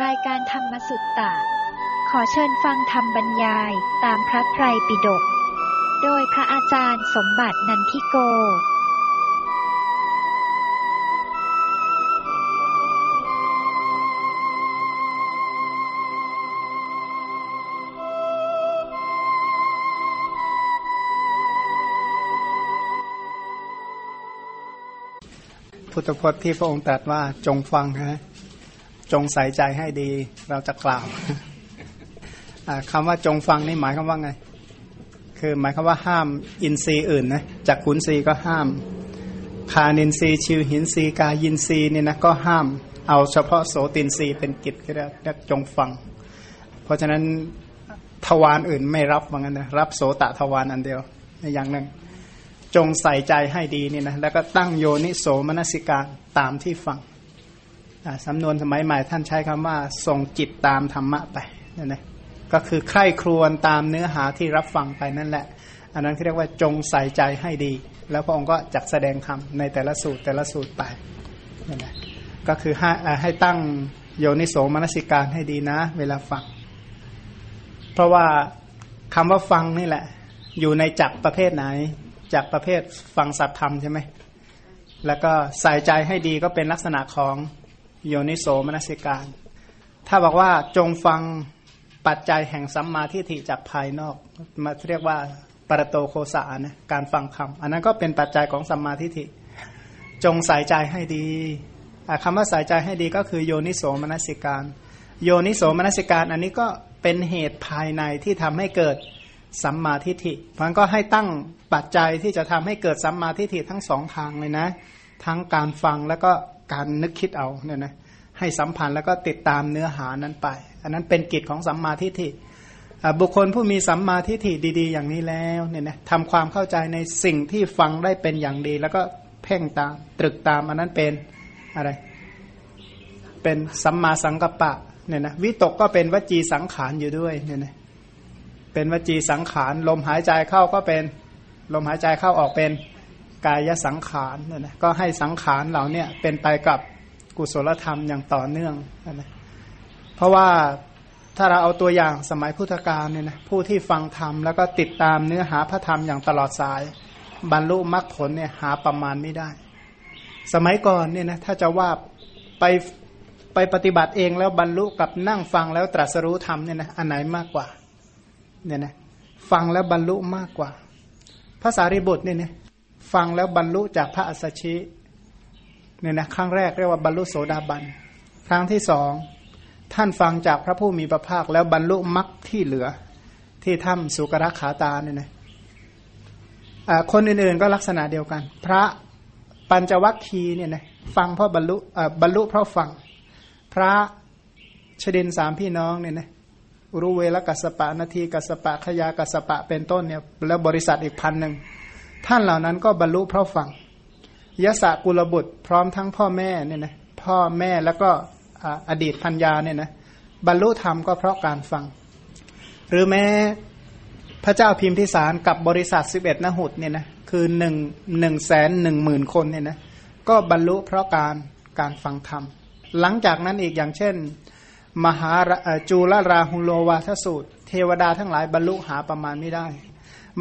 รายการธรรมสุตตะ ขอเชิญฟังธรรมบรรยายตามพระไตรปิฎก โดยพระอาจารย์สมบัตินันทิโก พุทธพจน์ที่พระองค์ตรัสว่าจงฟังนะ จงใส่ใจให้ดี เราจะกล่าวอ่าคำว่าจงฟังนี่หมายควาว่าไง คือหมายควาว่าห้ามอินทรีย์อื่นนะจากขุนทรีย์ก็ห้ามคานินทรีย์ชิวหินทรีย์กายินทรีย์เนี่ยนะก็ห้ามเอาเฉพาะโสตินทรีย์เป็นกิจก็เรียกจงฟัง เพราะฉะนั้นทวารอื่นไม่รับว่างั้นนะรับโสตทวารอันเดียวในอย่างหนึ่ง จงใส่ใจให้ดีนี่นะแล้วก็ตั้งโยนิโสมนสิการตามที่ฟัง สำนวนสมัยใหม่ท่านใช้คำว่าส่งจิตตามธรรมะไปนั่นนะก็คือใคร่ครวญตามเนื้อหาที่รับฟังไปนั่นแหละ อันนั้นเขาเรียกว่าจงใส่ใจให้ดี แล้วพระองค์ก็จักแสดงคำในแต่ละสูตรแต่ละสูตรไปนั่นแหละก็คือให้ให้ตั้งโยนิโสมนสิการให้ดีนะ เวลาฟัง เพราะว่าคำว่าฟังนี่แหละ อยู่ในจักประเภทไหนจากประเภทฟังสัตธรรมใช่ไหมแล้วก็ใส่ใจให้ดีก็เป็นลักษณะของ โยนิโสมนสิการ ถ้าบอกว่าจงฟังปัจจัยแห่งสัมมาทิฏฐิจากภายนอก มาเรียกว่าปรโตโคสานะการฟังคำอันนั้นก็เป็นปัจจัยของสัมมาทิฏฐิ จงใส่ใจให้ดีคำว่าใส่ใจให้ดีก็คือโยนิโสมนสิการ โยนิโสมนสิการ อันนี้ก็เป็นเหตุภายในที่ทำให้เกิดสัมมาทิฏฐิเพราะนั้นก็ให้ตั้งปัจจัยที่จะทำให้เกิดสัมมาทิฏฐิทั้งสองทางเลยนะ ทั้งการฟังแล้วก็ การนึกคิดเอาเนี่ยนะให้สัมพันธ์แล้วก็ติดตามเนื้อหานั้นไป อันนั้นเป็นกิจของสัมมาทิฏฐิบุคคลผู้มีสัมมาทิฏฐิดี ๆ อย่างนี้แล้วเนี่ยนะทำความเข้าใจในสิ่งที่ฟังได้เป็นอย่างดี แล้วก็เพ่งตามตรึกตามอันนั้นเป็นอะไร เป็นสัมมาสังกัปปะเนี่ยนะวิตกก็เป็นวจีสังขารอยู่ด้วยเนี่ยนะเป็นวจีสังขาร ลมหายใจเข้าก็เป็น ลมหายใจเข้าออกเป็น กายสังขารเนี่ยนะก็ให้สังขารเหล่าเนี้เป็นไปกับกุศลธรรมอย่างต่อเนื่องนะเพราะว่าถ้าเราเอาตัวอย่างสมัยพุทธกาลเนี่ยนะผู้ที่ฟังธรรมแล้วก็ติดตามเนื้อหาพระธรรมอย่างตลอดสาย บรรลุมรรคผลเนี่ยหาประมาณไม่ได้ สมัยก่อนเนี่ยนะถ้าจะว่าไปไปปฏิบัติเองแล้วบรรลุกับนั่งฟังแล้วตรัสรู้ธรรมเนี่ยนะอันไหนมากกว่าเนี่ยนะฟังแล้วบรรลุมากกว่าภาษาริบุตรเนี่ยนะ ฟังแล้วบรรลุจากพระอัสสชิเนี่ยนะครั้งแรกเรียกว่าบรรลุโสดาบัน ครั้งที่สองท่านฟังจากพระผู้มีพระภาคแล้วบรรลุมรรคที่เหลือ ที่ถ้ำสุกรขาตาเนี่ยนะคนอื่นๆก็ลักษณะเดียวกัน พระปัญจวัคคีเนี่ยนะฟังเพราะบรรลุบรรลุเพราะฟัง พระชดินสามพี่น้องเนี่ยนะรูเวลกัสปะนาทีกัสปะขยากัสปะเป็นต้นเนี่ยแล้วบริษัทอีกพันหนึ่ง ท่านเหล่านั้นก็บรรลุเพราะฟังยะสะกุลบุตรพร้อมทั้งพ่อแม่เนี่ยนะพ่อแม่แล้วก็อดีตพัญญาเนี่ยนะบรรลุธรรมก็เพราะการฟัง หรือแม้พระเจ้าพิมพิสารกับบริษัทสิบเอ็ดนหุตเนี่ยนะคือหนึ่งหนึ่งแสนหนึ่งหมื่นคนเนี่ยนะก็บรรลุเพราะการการฟังธรรม หลังจากนั้นอีกอย่างเช่น มหาจูลราหุโลวาทสูตร เทวดาทั้งหลายบรรลุหาประมาณไม่ได้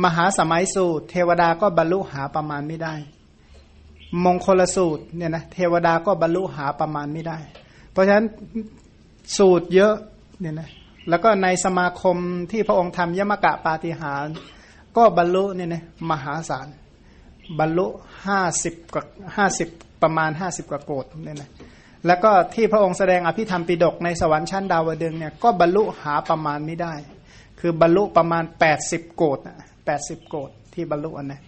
มหาสมัยสูตร เทวดาก็บรรลุหาประมาณไม่ได้ มงคลสูตรเนี่ยนะเทวดาก็บรรลุหาประมาณไม่ได้ เพราะฉะนั้นสูตรเยอะเนี่ยนะแล้วก็ในสมาคมที่พระองค์ทำยมกะปาฏิหาร ก็บรรลุเนี่ยนะมหาศาลบรรลุห้าสิบกว่าห้าสิบประมาณห้าสิบกว่าโกดเนี่ยนะแล้วก็ที่พระองค์แสดงอภิธรรมปิดกในสวรรค์ชั้นดาวดึงเนี่ยก็บรรลุหาประมาณไม่ได้ คือบรรลุประมาณแปดสิบโกด แปดสิบโกดที่บรรลุอันนะ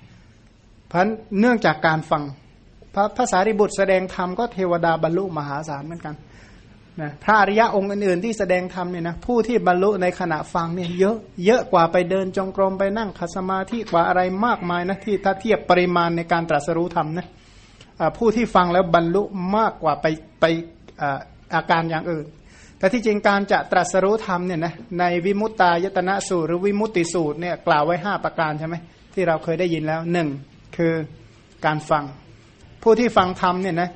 เพราะเนื่องจากการฟังพระภาษาริบุตรแสดงธรรมก็เทวดาบรรลุมหาศาลเหมือนกันนะพระอริยะองค์อื่นๆที่แสดงธรรมเนี่ยนะผู้ที่บรรลุในขณะฟังเนี่ยเยอะเยอะกว่าไปเดินจงกรมไปนั่งคัสมาธิกว่าอะไรมากมายนะที่ถ้าเทียบปริมาณในการตรัสรู้ธรรมนะผู้ที่ฟังแล้วบรรลุมากกว่าไปไปอาการอย่างอื่น แต่ที่จริงการจะตรัสรู้ธรรมเนี่ยนะในวิมุตตายตนะสูตรหรือวิมุตติสูตรเนี่ยกล่าวไว้ 5 ประการใช่ไหมที่เราเคยได้ยินแล้วหนึ่งคือการฟัง ผู้ที่ฟังธรรมเนี่ยนะ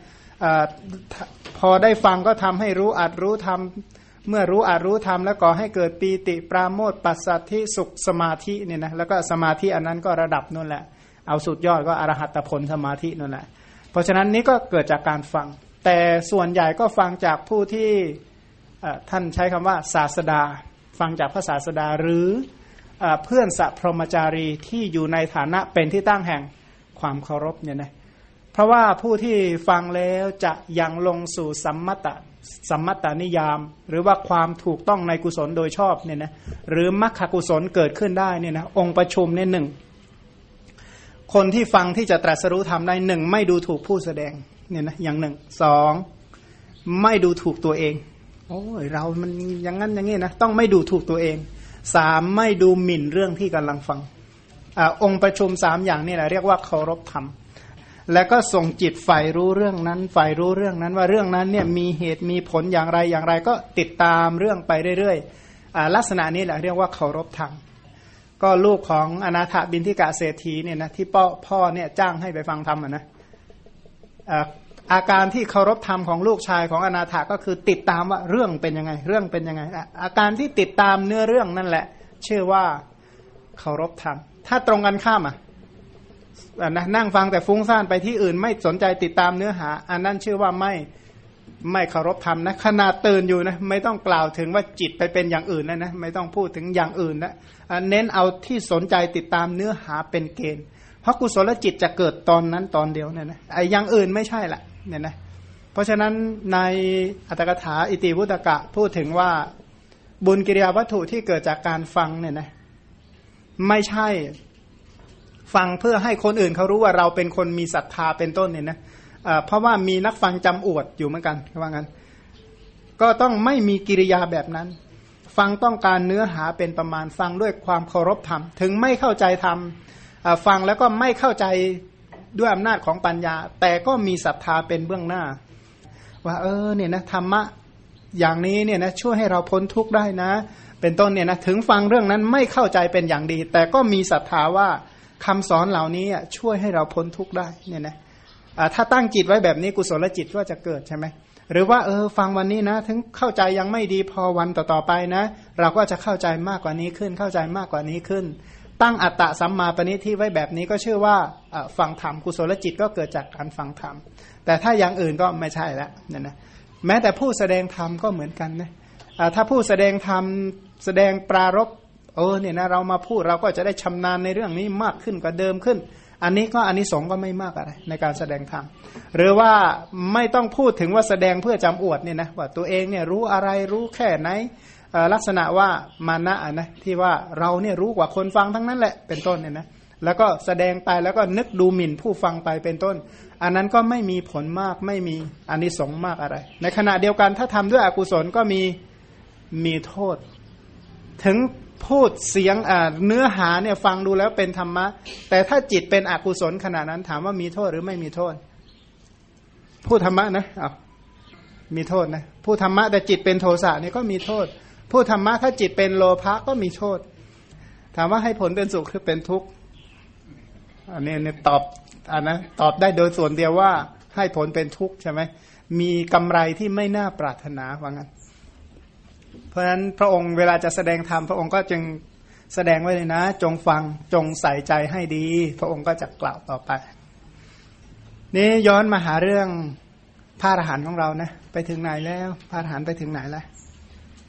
พพอได้ฟังก็ทำให้รู้อัดรู้ทำเมื่อรู้อัดรู้ทำแล้วก็ให้เกิดปีติปราโมทปัสสัทธิสุขสมาธิเนี่ยนะแล้วก็สมาธิอันนั้นก็ระดับนั่นแหละ เอาสุดยอดก็อรหัตผลสมาธินั่นแหละ เพราะฉะนั้นนี้ก็เกิดจากการฟัง แต่ส่วนใหญ่ก็ฟังจากผู้ที่ ท่านใช้คำว่าศาสดา ฟังจากพระศาสดาหรือเพื่อนสัพรมจารีที่อยู่ในฐานะเป็นที่ตั้งแห่งความเคารพเนี่ยนะเพราะว่าผู้ที่ฟังแล้วจะยังลงสู่สัมมตะสัมมตานิยาม หรือว่าความถูกต้องในกุศลโดยชอบเนี่ยนะหรือมรรคกุศลเกิดขึ้นได้เนี่ยนะองค์ประชุมเนี่ยหนึ่งคนที่ฟังที่จะตรัสรู้ทำได้หนึ่งไม่ดูถูกผู้แสดงเนี่ยนะอย่างหนึ่งสองไม่ดูถูกตัวเอง โอ้ยเรามันอย่างนั้นอย่างนี้นะต้องไม่ดูถูกตัวเองสามไม่ดูหมิ่นเรื่องที่กำลังฟังอองค์ประชุมสามอย่างนี่แหละเรียกว่าเคารพธรรมแล้วก็ส่งจิตใฝ่รู้เรื่องนั้นใฝ่รู้เรื่องนั้น ว่าเรื่องนั้นเนี่ยมีเหตุมีผลอย่างไรอย่างไร ก็ติดตามเรื่องไปเรื่อยๆลักษณะนี้แหละเรียกว่าเคารพธรรมก็ลูกของอนาถบินทิกาเศรษฐีเนี่ยนะที่พ่อพ่อเนี่ยจ้างให้ไปฟังธรรมนะ อาการที่เคารพธรรมของลูกชายของอนาถาก็คือติดตามว่าเรื่องเป็นยังไง เรื่องเป็นยังไง อาการที่ติดตามเนื้อเรื่องนั่นแหละ ชื่อว่าเคารพธรรม ถ้าตรงกันข้ามอะนะนั่งฟังแต่ฟุ้งซ่านไปที่อื่น ไม่สนใจติดตามเนื้อหา อันนั้นชื่อว่าไม่ไม่เคารพธรรมนะขนาดตื่นอยู่นะไม่ต้องกล่าวถึงว่าจิตไปเป็นอย่างอื่นนะนะไม่ต้องพูดถึงอย่างอื่นนะเน้นเอาที่สนใจติดตามเนื้อหาเป็นเกณฑ์ เพราะกุศลจิตจะเกิดตอนนั้นตอนเดียวเนี่ยนะไอ้อย่างอื่นไม่ใช่ละ เนี่ยนะเพราะฉะนั้นในอัตถกถาอิติวุตกะพูดถึงว่าบุญกิริยาวัตถุที่เกิดจากการฟังเนี่ยนะไม่ใช่ฟังเพื่อให้คนอื่นเขารู้ว่าเราเป็นคนมีศรัทธาเป็นต้นเนี่ยนะเพราะว่ามีนักฟังจำอวดอยู่เหมือนกันว่างั้น ก็ต้องไม่มีกิริยาแบบนั้น ฟังต้องการเนื้อหาเป็นประมาณฟังด้วยความเคารพธรรม ถึงไม่เข้าใจธรรมฟังแล้วก็ไม่เข้าใจ ด้วยอำนาจของปัญญา แต่ก็มีศรัทธาเป็นเบื้องหน้า ว่า เออเนี่ยนะธรรมะอย่างนี้เนี่ยนะช่วยให้เราพ้นทุกข์ได้นะ เป็นต้นเนี่ยนะถึงฟังเรื่องนั้นไม่เข้าใจเป็นอย่างดี แต่ก็มีศรัทธาว่าคำสอนเหล่านี้ช่วยให้เราพ้นทุกข์ได้เนี่ยนะถ้าตั้งจิตไว้แบบนี้กุศลจิตก็จะเกิดใช่ไหมหรือว่าเออฟังวันนี้นะ ถึงเข้าใจยังไม่ดีพอวันต่อๆไปนะ เราก็จะเข้าใจมากกว่านี้ขึ้นเข้าใจมากกว่านี้ขึ้น ตั้งอัตตะสัมมาปณิที่ไว้แบบนี้ก็ชื่อว่าฟังธรรมกุศลจิตก็เกิดจากการฟังธรรมแต่ถ้าอย่างอื่นก็ไม่ใช่แล้วเนี่ยนะแม้แต่ผู้แสดงธรรมก็เหมือนกันนะถ้าผู้แสดงธรรมแสดงปรารบเออเนี่ยนะเรามาพูดเราก็จะได้ชำนาญในเรื่องนี้มากขึ้นกว่าเดิมขึ้น อันนี้ก็อันนี้สงก็ไม่มากอะไรในการแสดงธรรมหรือว่าไม่ต้องพูดถึงว่าแสดงเพื่อจำอวดเนี่ยนะว่าตัวเองเนี่ยรู้อะไรรู้แค่ไหน ลักษณะว่ามานะนะที่ว่าเราเนี่ยรู้กว่าคนฟังทั้งนั้นแหละเป็นต้นเนี่ยนะแล้วก็แสดงไปแล้วก็นึกดูหมิ่นผู้ฟังไปเป็นต้น อันนั้นก็ไม่มีผลมากไม่มีอันนี้สงมากอะไร ในขณะเดียวกันถ้าทำด้วยอกุศลก็มีมีโทษ ถึงพูดเสียงเนื้อหาเนี่ยฟังดูแล้วเป็นธรรมะ แต่ถ้าจิตเป็นอกุศลขณะนั้นถามว่ามีโทษหรือไม่มีโทษ พูดธรรมะนะอ้าวมีโทษนะพูดธรรมะแต่จิตเป็นโทสะนี่ก็มีโทษ ผู้ธรรมะถ้าจิตเป็นโลภะก็มีโทษ ถามว่าให้ผลเป็นสุขหรือเป็นทุกข์อันนี้เนี่ยตอบอันนะตอบได้โดยส่วนเดียวว่าให้ผลเป็นทุกข์ใช่ไหมมีกำไรที่ไม่น่าปรารถนาว่างั้น เพราะฉะนั้นพระองค์เวลาจะแสดงธรรมพระองค์ก็จึงแสดงไว้เลยนะ จงฟังจงใส่ใจให้ดี พระองค์ก็จะกล่าวต่อไป นี้ย้อนมาหาเรื่องพระอรหันต์ของเรานะ ไปถึงไหนแล้วพระอรหันต์ไปถึงไหนแล้ว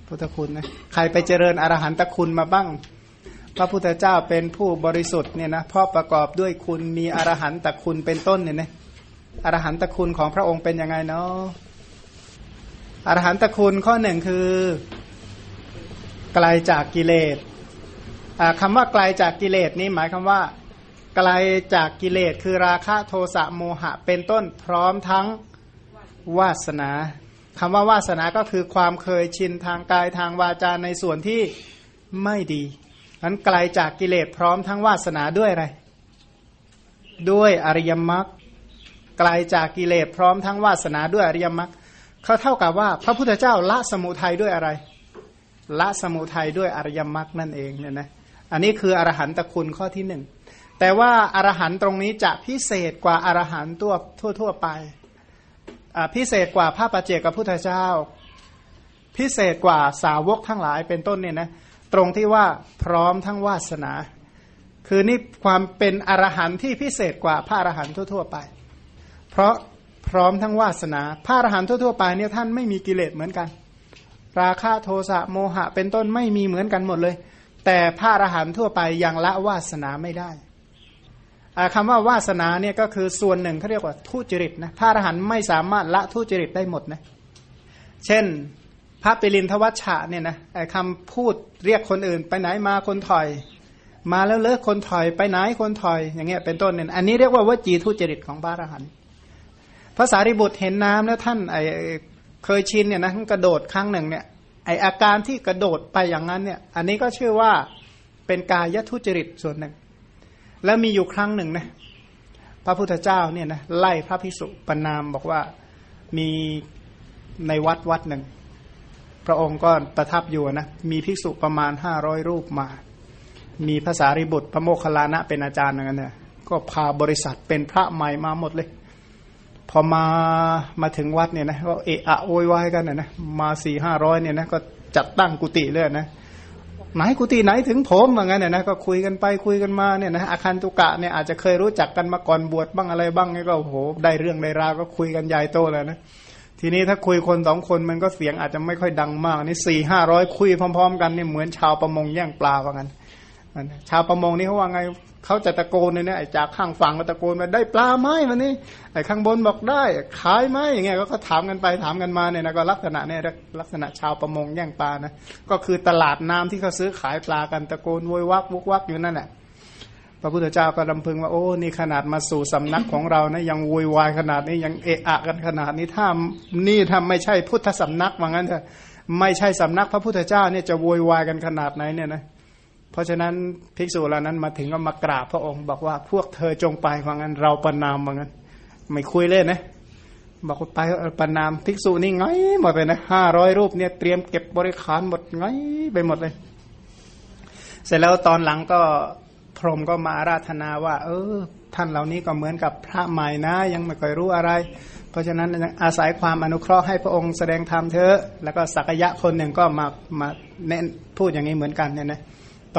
พุทธคุณนะใครไปเจริญอรหันตคุณมาบ้าง พระพุทธเจ้าเป็นผู้บริสุทธิ์เนี่ยนะเพราะประกอบด้วยคุณมีอรหันตคุณเป็นต้นเนี่ยนะอรหันตคุณของพระองค์เป็นยังไงเนาะอรหันตคุณข้อหนึ่งคือไกลาจากกิเลสคำว่าไกลาจากกิเลสนี้หมายคำว่าไกลาจากกิเลสคือราคะโทสะโมหะเป็นต้นพร้อมทั้งวาสนา คำว่าวาสนาก็คือความเคยชินทางกายทางวาจาในส่วนที่ไม่ดีนั้นไกลจากกิเลสพร้อมทั้งวาสนาด้วยอะไร ด้วยอริยมรรคไกลจากกิเลสพร้อมทั้งวาสนาด้วยอริยมรรคเขาเท่ากับว่า พระพุทธเจ้าละสมุทัยด้วยอะไร ละสมุทัยด้วยอริยมรรคนั่นเองเนี่ยนะอันนี้คืออรหันตคุณข้อที่หนึ่งแต่ว่าอรหันตรงนี้จะพิเศษกว่าอรหันตัวทั่ว ๆ ไป พิเศษกว่าพระปัจเจกกับพุทธเจ้า พิเศษกว่าสาวกทั้งหลายเป็นต้นเนี่ยนะตรงที่ว่าพร้อมทั้งวาสนา คือนี่ความเป็นอรหันต์ที่พิเศษกว่าพระอรหันต์ทั่วๆไป เพราะพร้อมทั้งวาสนา พระอรหันต์ทั่วๆไปเนี่ยท่านไม่มีกิเลสเหมือนกัน ราคะโทสะโมหะเป็นต้นไม่มีเหมือนกันหมดเลย แต่พระอรหันต์ทั่วไปยังละวาสนาไม่ได้ คำว่าวาสนาเนี่ยก็คือส่วนหนึ่งเขาเรียกว่าทุจริตนะพระอรหันต์ไม่สามารถละทุจริตได้หมดนะเช่นพระปิรินทวัชชะเนี่ยนะคำพูดเรียกคนอื่น ไปไหนมาคนถอย มาแล้วเลิกคนถอยไปไหนคนถอยอย่างเงี้ยเป็นต้นเนี่ยอันนี้เรียกว่าวจีทุจริตของพระอรหันต์ภาษาริบุตรเห็นน้ำแล้วท่านไอเคยชินเนี่ยนะท่านกระโดดครั้งหนึ่งเนี่ยไออาการที่กระโดดไปอย่างนั้นเนี่ยอันนี้ก็ชื่อว่าเป็นกายทุจริตส่วนหนึ่ง แล้วมีอยู่ครั้งหนึ่งนะพระพุทธเจ้าเนี่ยนะไล่พระภิกษุปนามบอกว่ามีในวัดวัดหนึ่ง พระองค์ก็ประทับอยู่นะมีภิกษุประมาณห้าร้อยรูปมา มีภาษาริบุตรพระโมคคัลลานะเป็นอาจารย์อย่างนั้นเนี่ยก็พาบริษัทเป็นพระใหม่มาหมดเลย พอมามาถึงวัดเนี่ยนะก็เอะอะโวยวายกันนะนะมาสี่ห้าร้อยเนี่ยนะก็จัดตั้งกุฏิเลยนะ ไหนกุฏิไหนถึงผมเหมือนกันเนี่ยนะก็คุยกันไปคุยกันมาเนี่ยนะอาคารตุกะเนี่ยอาจจะเคยรู้จักกันมาก่อนบวชบ้างอะไรบ้างเนี่ยก็โหได้เรื่องได้ราวก็คุยกันใหญ่โตเลยนะทีนี้ถ้าคุยคนสองคนมันก็เสียงอาจจะไม่ค่อยดังมากนี่สี่ห้าร้อยคุยพร้อม ๆ กันเนี่ยเหมือนชาวประมงแย่งปลาว่ากันชาวประมงนี่เขาว่าไง เขาจะตะโกนเลยเนี่ยจากข้างฝั่งก็ตะโกนมาได้ปลาไหมวันนี้ไอ้ข้างบนบอกได้ขายไหมอย่างเงี้ยก็ถามกันไปถามกันมาเนี่ยนะก็ลักษณะเนี่ยลักษณะชาวประมงแย่งปลานะก็คือตลาดน้ำที่เขาซื้อขายปลากันตะโกนโวยวักวุกวักอยู่นั่นแหละพระพุทธเจ้าก็ลำพึงว่าโอ้นี่ขนาดมาสู่สำนักของเรานะยังโวยวายขนาดนี้ยังเอะอะกันขนาดนี้ถ้านี่ทำไม่ใช่พุทธสำนักว่างั้นเถอะไม่ใช่สำนักพระพุทธเจ้าเนี่ยจะโวยวายกันขนาดไหนเนี่ยนะ เพราะฉะนั้นภิกษุเหล่านั้นมาถึงก็มากราบพระองค์ บอกว่าพวกเธอจงไปว่างั้น เราประนามว่างั้น ไม่คุยเล่นนะบอกว่าไปประนามภิกษุนี่ไงหมดเลยนะห้าร้อยรูปเนี่ยเตรียมเก็บบริขารหมดไงไปหมดเลย เสร็จแล้วตอนหลังก็พรหมก็มาอาราธนาว่า เออ ท่านเหล่านี้ก็เหมือนกับพระใหม่นะ ยังไม่ค่อยรู้อะไร เพราะฉะนั้นอาศัยความอนุเคราะห์ให้พระองค์แสดงธรรมเถอะแล้วก็สักยะคนหนึ่งก็มามาเน้นพูดอย่างนี้เหมือนกันเนี่ยนะ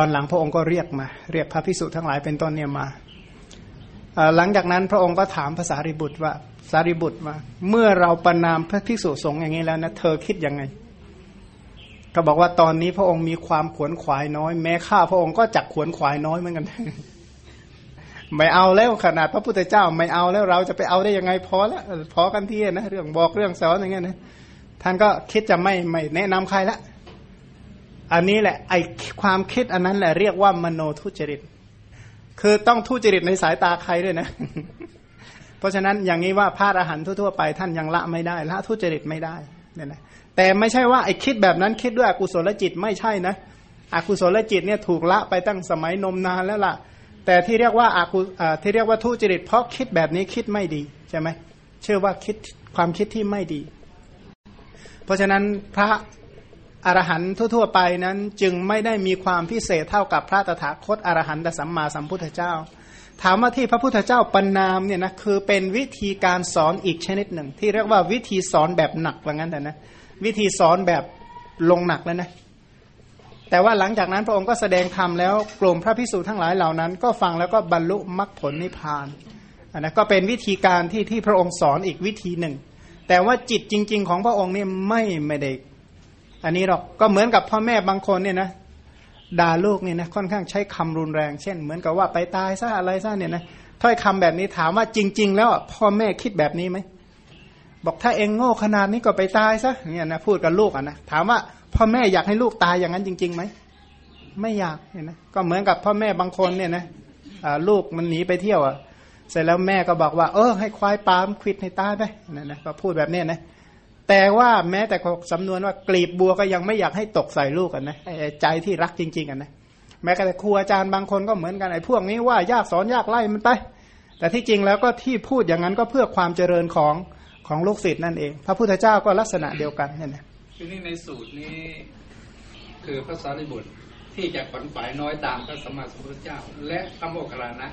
ตอนหลังพระองค์ก็เรียกมา เรียกพระพิสุทั้งหลายเป็นต้นเนี่ยมาหลังจากนั้นพระองค์ก็ถามภาษาริบุตรว่าสารีบุตรมาเมื่อเราประนามพระภิกษุสงฆ์อย่างนี้แล้วนะเธอคิดยังไง ก็บอกว่าตอนนี้พระองค์มีความขวนขวายน้อย แม้ข้าพระองค์ก็จักขวนขวายน้อยเหมือนกันไม่เอาแล้วขนาดพระพุทธเจ้า ไม่เอาแล้วเราจะไปเอาได้ยังไงพอแล้วพอกันที่นะเรื่องบอกเรื่องสอนอย่างเงี้ยนะท่านก็คิดจะไม่ไม่แนะนำใครละ อันนี้แหละไอความคิดอันนั้นแหละเรียกว่ามโนทุจริต คือต้องทุจริตในสายตาใครด้วยนะ เพราะฉะนั้นอย่างนี้ว่าพระอรหันต์ทั่วๆไปท่านยังละไม่ได้ ละทุจริตไม่ได้เนี่ยนะแต่ไม่ใช่ว่าไอคิดแบบนั้นคิดด้วยอกุศลจิตไม่ใช่นะอกุศลจิตเนี่ยถูกละไปตั้งสมัยนมนานแล้วล่ะ แต่ที่เรียกว่าอากุที่เรียกว่าทุจริตเพราะคิดแบบนี้คิดไม่ดีใช่ไหมเชื่อว่าคิดความคิดที่ไม่ดี เพราะฉะนั้นพระ อรหันต์ทั่วๆไปนั้นจึงไม่ได้มีความพิเศษเท่ากับพระตถาคตอรหันตสัมมาสัมพุทธเจ้า ถามว่าที่พระพุทธเจ้าปนามเนี่ยนะคือเป็นวิธีการสอนอีกชนิดหนึ่ง ที่เรียกว่าวิธีสอนแบบหนักว่างั้นแต่นะวิธีสอนแบบลงหนักแล้วนะแต่ว่าหลังจากนั้นพระองค์ก็แสดงธรรมแล้วกลุ่มพระพิสูจน์ทั้งหลายเหล่านั้น ก็ฟังแล้วก็บรรลุมรรคผลนิพพานอันนะก็เป็นวิธีการที่ที่พระองค์สอนอีกวิธีหนึ่ง แต่ว่าจิตจริง ๆ ของพระองค์นี่ไม่ไม่ได้ อันนี้หรอกก็เหมือนกับพ่อแม่บางคนเนี่ยนะด่าลูกเนี่ยนะค่อนข้างใช้คำรุนแรง เช่น เหมือนกับว่าไปตายซะอะไรซะเนี่ยนะถ้อยคำแบบนี้ถามว่าจริง ๆ แล้วพ่อแม่คิดแบบนี้ไหมบอกถ้าเองโง่ขนาดนี้ก็ไปตายซะเนี่ยนะพูดกับลูกอะนะถามว่าพ่อแม่อยากให้ลูกตายอย่างนั้นจริงๆไหมไม่อยากเนี่ยนะก็เหมือนกับพ่อแม่บางคนเนี่ยนะลูกมันหนีไปเที่ยวอะเสร็จแล้วแม่ก็บอกว่า เออให้ควายปามควิดให้ตายไปนั่นนะก็พูดแบบนี้นะ แต่ว่าแม้แต่สำนวนว่ากลีบบัวก็ยังไม่อยากให้ตกใส่ลูกกันนะใจที่รักจริง ๆกันนะแม้แต่ครูอาจารย์บางคนก็เหมือนกันไอ้พวกนี้ว่ายากสอนยากไล่มันไป แต่ที่จริงแล้วก็ที่พูดอย่างนั้นก็เพื่อความเจริญของของลูกศิษย์นั่นเอง พระพุทธเจ้าก็ลักษณะเดียวกันเนี่ยนะทีนี้ในสูตรนี้ คือพระสารีบุตรที่จะขวัญฝ่ายน้อยตามพระสมมาสมุทรเจ้า และพระโมคคัลลานะ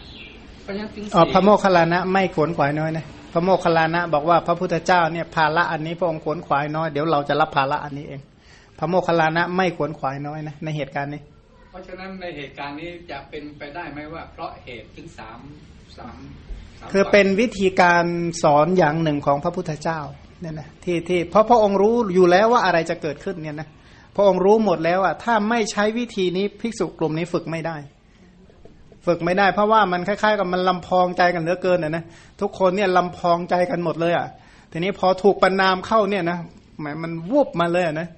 เพราะฉะนั้นถึงอ๋อสี่พระโมคคัลลานะไม่ขวนขวายน้อยนะพระโมคคัลลานะบอกว่าพระพุทธเจ้าเนี่ยภาระอันนี้พระองค์ขวนขวายน้อยเดี๋ยวเราจะรับภาระอันนี้เอง พระโมคคัลลานะไม่ขวนขวายน้อยนะในเหตุการณ์นี้ เพราะฉะนั้นในเหตุการณ์นี้จะเป็นไปได้ไหมว่า เพราะเหตุถึงสามสามสามคือเป็นวิธีการสอนอย่างหนึ่งของพระพุทธเจ้าเนี่ยนะที่ที่เพราะพระองค์รู้อยู่แล้วว่าอะไรจะเกิดขึ้นเนี่ยนะพระองค์รู้หมดแล้วอะถ้าไม่ใช้วิธีนี้ภิกษุกลุ่มนี้ฝึกไม่ได้ ฝึกไม่ได้เพราะว่ามันคล้ายๆกับมันลำพองใจกันเหลือเกินอะนะทุกคนเนี่ยลำพองใจกันหมดเลยอะทีนี้พอถูกประนามเข้าเนี่ยนะแหมมันวูบมาเลยะนะ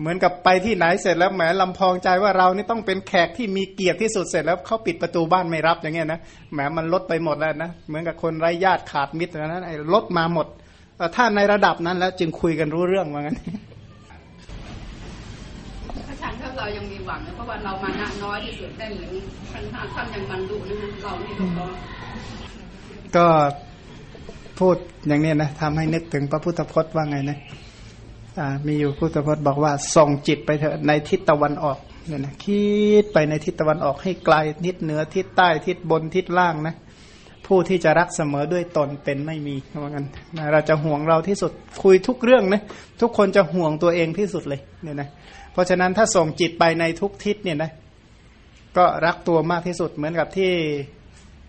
เหมือนกับไปที่ไหนเสร็จแล้วแหมลำพองใจว่าเรานี่ต้องเป็นแขกที่มีเกียรติที่สุดเสร็จแล้วเขาปิดประตูบ้านไม่รับอย่างเงี้ยนะแหมมันลดไปหมดแล้วนะเหมือนกับคนไร้ญาติขาดมิตรนะไอ้ลดมาหมดถ้าในระดับนั้นแล้วจึงคุยกันรู้เรื่องว่างั้น เรายังมีหวังนะเพราะว่าเรามานะน้อยที่สุดได้เหมือนท่านท่านยังบรรลุนะเรานี่ก็พอก็พูดอย่างนี้นะทำให้นึกถึงพระพุทธพจน์ว่าไงนะมีอยู่พุทธพจน์บอกว่าส่งจิตไปเถอะในทิศตะวันออกเนี่ยนะคิดไปในทิศตะวันออกให้ไกลทิศเหนือทิศใต้ทิศบนทิศล่างนะ ผู้ที่จะรักเสมอด้วยตนเป็นไม่มีว่างั้นเราจะห่วงเราที่สุดคุยทุกเรื่องนะทุกคนจะห่วงตัวเองที่สุดเลยเนี่ยนะ เพราะฉะนั้นถ้าส่งจิตไปในทุกทิศเนี่ยนะก็รักตัวมากที่สุดเหมือนกับที่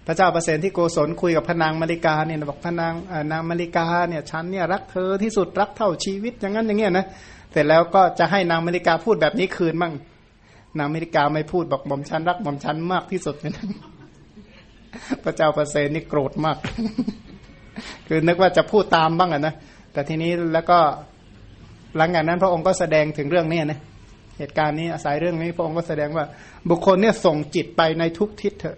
พระเจ้าประเสนที่โกศลคุยกับพนางมาริกาเนี่ยบอกพนางนางมาริกาเนี่ยฉันเนี่ยรักเธอที่สุดรักเท่าชีวิตอย่างนั้นอย่างเงี้ยนะเสร็จแล้วก็จะให้นางมาริกาพูดแบบนี้คืนมั่งนางมาริกาไม่พูดบอกหม่อมฉันรักหม่อมฉันมากที่สุดเนี่ยนะพระเจ้าประเสนนี่โกรธมาก คือนึกว่าจะพูดตามบ้างอะนะแต่ทีนี้แล้วก็หลังจากนั้นพระองค์ก็แสดงถึงเรื่องนี้นะ เหตุการณ์นี้อาศัยเรื่องนี้พระองค์ก็แสดงว่า บุคคลเนี่ยส่งจิตไปในทุกทิศเถอะ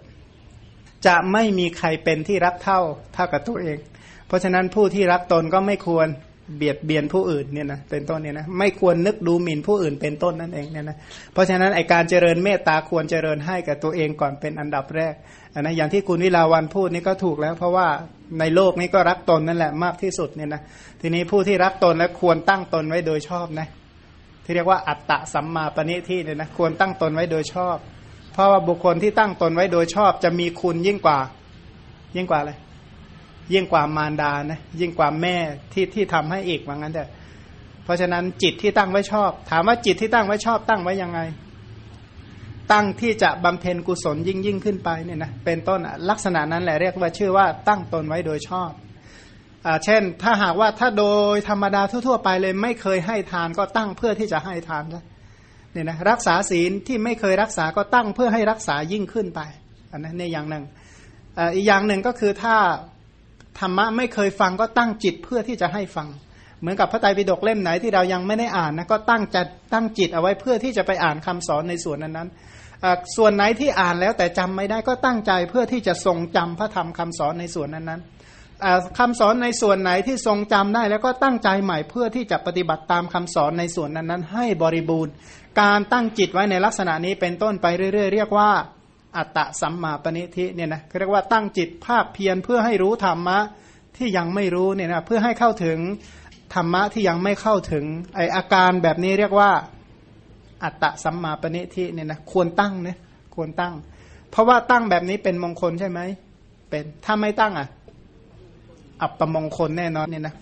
จะไม่มีใครเป็นที่รักเท่าเท่ากับตัวเอง เพราะฉะนั้นผู้ที่รักตนก็ไม่ควรเบียดเบียนผู้อื่นเนี่ยนะเป็นต้นเนี่ยนะไม่ควรนึกดูหมิ่นผู้อื่นเป็นต้นนั่นเองเนี่ยนะเพราะฉะนั้นไอการเจริญเมตตาควรเจริญให้กับตัวเองก่อนเป็นอันดับแรกอันนะอย่างที่คุณวิลาวันพูดนี่ก็ถูกแล้ว เพราะว่าในโลกนี้ก็รักตนนั่นแหละมากที่สุดเนี่ยนะทีนี้ผู้ที่รักตนและควรตั้งตนไว้โดยชอบนะ ที่เรียกว่าอัตตะสัมมาปณิที่เนี่ยนะควรตั้งตนไว้โดยชอบ เพราะว่าบุคคลที่ตั้งตนไว้โดยชอบ จะมีคุณยิ่งกว่า ยิ่งกว่าอะไรยิ่งกว่ามารดานะยิ่งกว่าแม่ที่ที่ทำให้อีกว่างั้นเถอะเพราะฉะนั้นจิตที่ตั้งไว้ชอบ ถามว่าจิตที่ตั้งไว้ชอบตั้งไว้ยังไง ตั้งที่จะบำเพ็ญกุศลยิ่งยิ่งขึ้นไปเนี่ยนะเป็นต้นลักษณะนั้นแหละเรียกว่าชื่อว่าตั้งตนไว้โดยชอบ เช่น ถ้าหากว่าถ้าโดยธรรมดาทั่วๆไปเลย ไม่เคยให้ทานก็ตั้งเพื่อที่จะให้ทานซะเนี่ยนะรักษาศีลที่ไม่เคยรักษาก็ตั้งเพื่อให้รักษายิ่งขึ้นไป อันนั้นในอย่างหนึ่งอีกอย่างหนึ่งก็คือถ้าธรรมะไม่เคยฟังก็ตั้งจิตเพื่อที่จะให้ฟัง เหมือนกับพระไตรปิฎกเล่มไหนที่เรายังไม่ได้อ่านนะก็ตั้งจะตั้งจิตเอาไว้เพื่อที่จะไปอ่านคำสอนในส่วนนั้นๆส่วนไหนที่อ่านแล้วแต่จำไม่ได้ก็ตั้งใจเพื่อที่จะทรงจำพระธรรมคำสอนในส่วนนั้นๆ อ่าคำสอนในส่วนไหนที่ทรงจำได้ แล้วก็ตั้งใจใหม่เพื่อที่จะปฏิบัติตามคำสอนในส่วนนั้นๆ ให้บริบูรณ์ การตั้งจิตไว้ในลักษณะนี้เป็นต้นไปเรื่อย ๆ เรียกว่า อัตตะสัมมาปณิธิเนี่ยนะเรียกว่าตั้งจิตภาคเพียรเพื่อให้รู้ธรรมะที่ยังไม่รู้เนี่ยนะเพื่อให้เข้าถึงธรรมะที่ยังไม่เข้าถึงไออาการแบบนี้เรียกว่า อัตตะสัมมาปณิธิเนี่ยนะควรตั้งเนี่ยควรตั้ง เพราะว่าตั้งแบบนี้เป็นมงคลใช่ไหมเป็นถ้าไม่ตั้งอะ อัปปมงคลแน่นอนเนี่ยนะ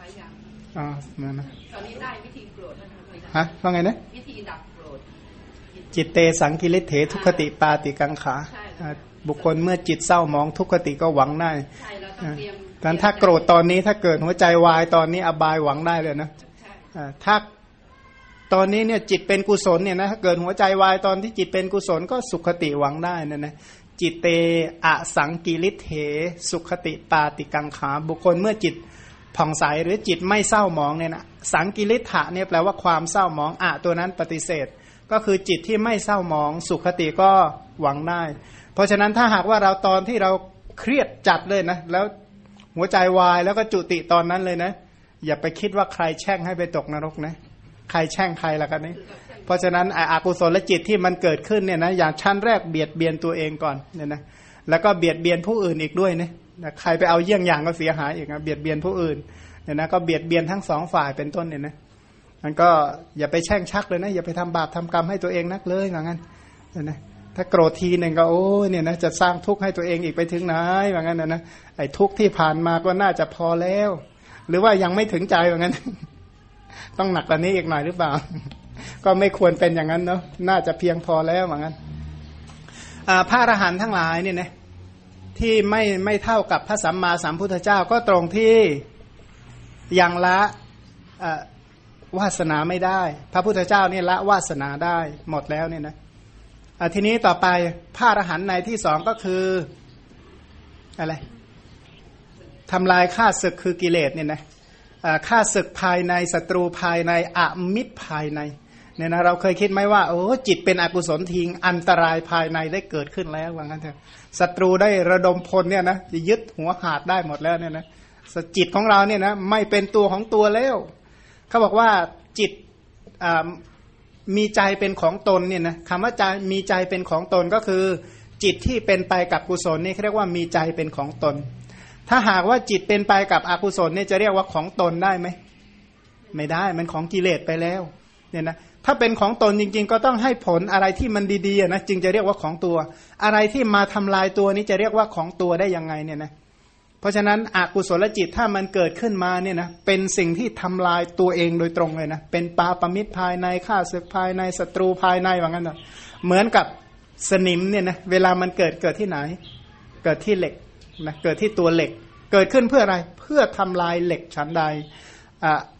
พยายามอ๋อนั่นนะตอนนี้ได้วิธีโกรธแล้วนะคะฮะว่าไงนะวิธีดับโกรธจิตเตสังกิริเถทุกขติปาติกังขาใช่อ่าบุคคลเมื่อจิตเศร้ามองทุกขติก็หวังได้ใช่เราต้องเตรียมการถ้าโกรธตอนนี้ถ้าเกิดหัวใจวายตอนนี้อบายหวังได้เลยนะใช่อ่าถ้าตอนนี้เนี่ยจิตเป็นกุศลเนี่ยนะถ้าเกิดหัวใจวายตอนที่จิตเป็นกุศลก็สุขติหวังได้นะนะ จิตเตอสังกิริเถสุขติปาติกังขาบุคคลเมื่อจิตผ่องใสหรือจิตไม่เศร้าหมองเนี่ยนะสังกิริถะเนี่ยแปลว่าความเศร้าหมองอะตัวนั้นปฏิเสธ ก็คือจิตที่ไม่เศร้าหมอง สุขติก็หวังได้ เพราะฉะนั้นถ้าหากว่าเราตอนที่เราเครียดจัดเลยนะ แล้วหัวใจวายแล้วก็จุติตอนนั้นเลยนะ อย่าไปคิดว่าใครแช่งให้ไปตกนรกนะ ใครแช่งใครล่ะกันนี้ เพราะฉะนั้นไอ้อกุศลจิตที่มันเกิดขึ้นเนี่ยนะอย่างชั้นแรกเบียดเบียนตัวเองก่อนเนี่ยนะแล้วก็เบียดเบียนผู้อื่นอีกด้วยนะนะใครไปเอาเยี่ยงอย่างก็เสียหายอีกนะเบียดเบียนผู้อื่นเนี่ยนะก็เบียดเบียนทั้งสองฝ่ายเป็นต้นเนี่ยนะมันก็อย่าไปแช่งชักเลยนะอย่าไปทำบาปทำกรรมให้ตัวเองนักเลยอย่างนั้นเนี่ยนะถ้าโกรธทีหนึ่งก็โอ้เนี่ยนะจะสร้างทุกข์ให้ตัวเองอีกไปถึงไหนว่างั้นนะนะไอ้ทุกข์ที่ผ่านมาก็น่าจะพอแล้ว หรือว่ายังไม่ถึงใจว่างั้น ต้องหนักกว่านี้อีกหน่อยหรือเปล่า ก็ไม่ควรเป็นอย่างนั้นเนาะน่าจะเพียงพอแล้วว่างั้นพระอรหันต์ทั้งหลายเนี่ยนะที่ไม่ไม่เท่ากับพระสัมมาสัมพุทธเจ้าก็ตรงที่ยังละวาสนาไม่ได้ พระพุทธเจ้าเนี่ยละวาสนาได้หมดแล้วเนี่ยนะทีนี้ต่อไปพระอรหันต์ในที่สองก็คืออะไรทำลายข้าศึกคือกิเลสเนี่ยนะข้าศึกภายในศัตรูภายในอมิตรภายใน เนี่ยนะเราเคยคิดไหมว่าโอ้จิตเป็นอกุศลทิ้งอันตรายภายในได้เกิดขึ้นแล้วว่างั้นเถอะศัตรูได้ระดมพลเนี่ยนะจะยึดหัวหาดได้หมดแล้วเนี่ยนะจิตของเราเนี่ยนะไม่เป็นตัวของตัวแล้วเขาบอกว่าจิตมีใจเป็นของตนเนี่ยนะคำว่าใจมีใจเป็นของตนก็คือ จิตที่เป็นไปกับกุศลนี่เรียกว่ามีใจเป็นของตน ถ้าหากว่าจิตเป็นไปกับอกุศลนี่จะเรียกว่าของตนได้ไหมไม่ได้มันของกิเลสไปแล้วเนี่ยนะ ถ้าเป็นของตนจริง ๆ ก็ต้องให้ผลอะไรที่มันดีๆนะจึงจะเรียกว่าของตัว อะไรที่มาทำลายตัวนี้จะเรียกว่าของตัวได้ยังไงเนี่ยนะเพราะฉะนั้นอกุศลจิตถ้ามันเกิดขึ้นมาเนี่ยนะเป็นสิ่งที่ทำลายตัวเองโดยตรงเลยนะเป็นปาปมิตรภายในฆ่าศึกภายในศัตรูภายในว่างั้นนะเหมือนกับสนิมเนี่ยนะเวลามันเกิดเกิดที่ไหน เกิดที่เหล็กนะเกิดที่ตัวเหล็ก เกิดขึ้นเพื่ออะไรเพื่อทำลายเหล็กชั้นใด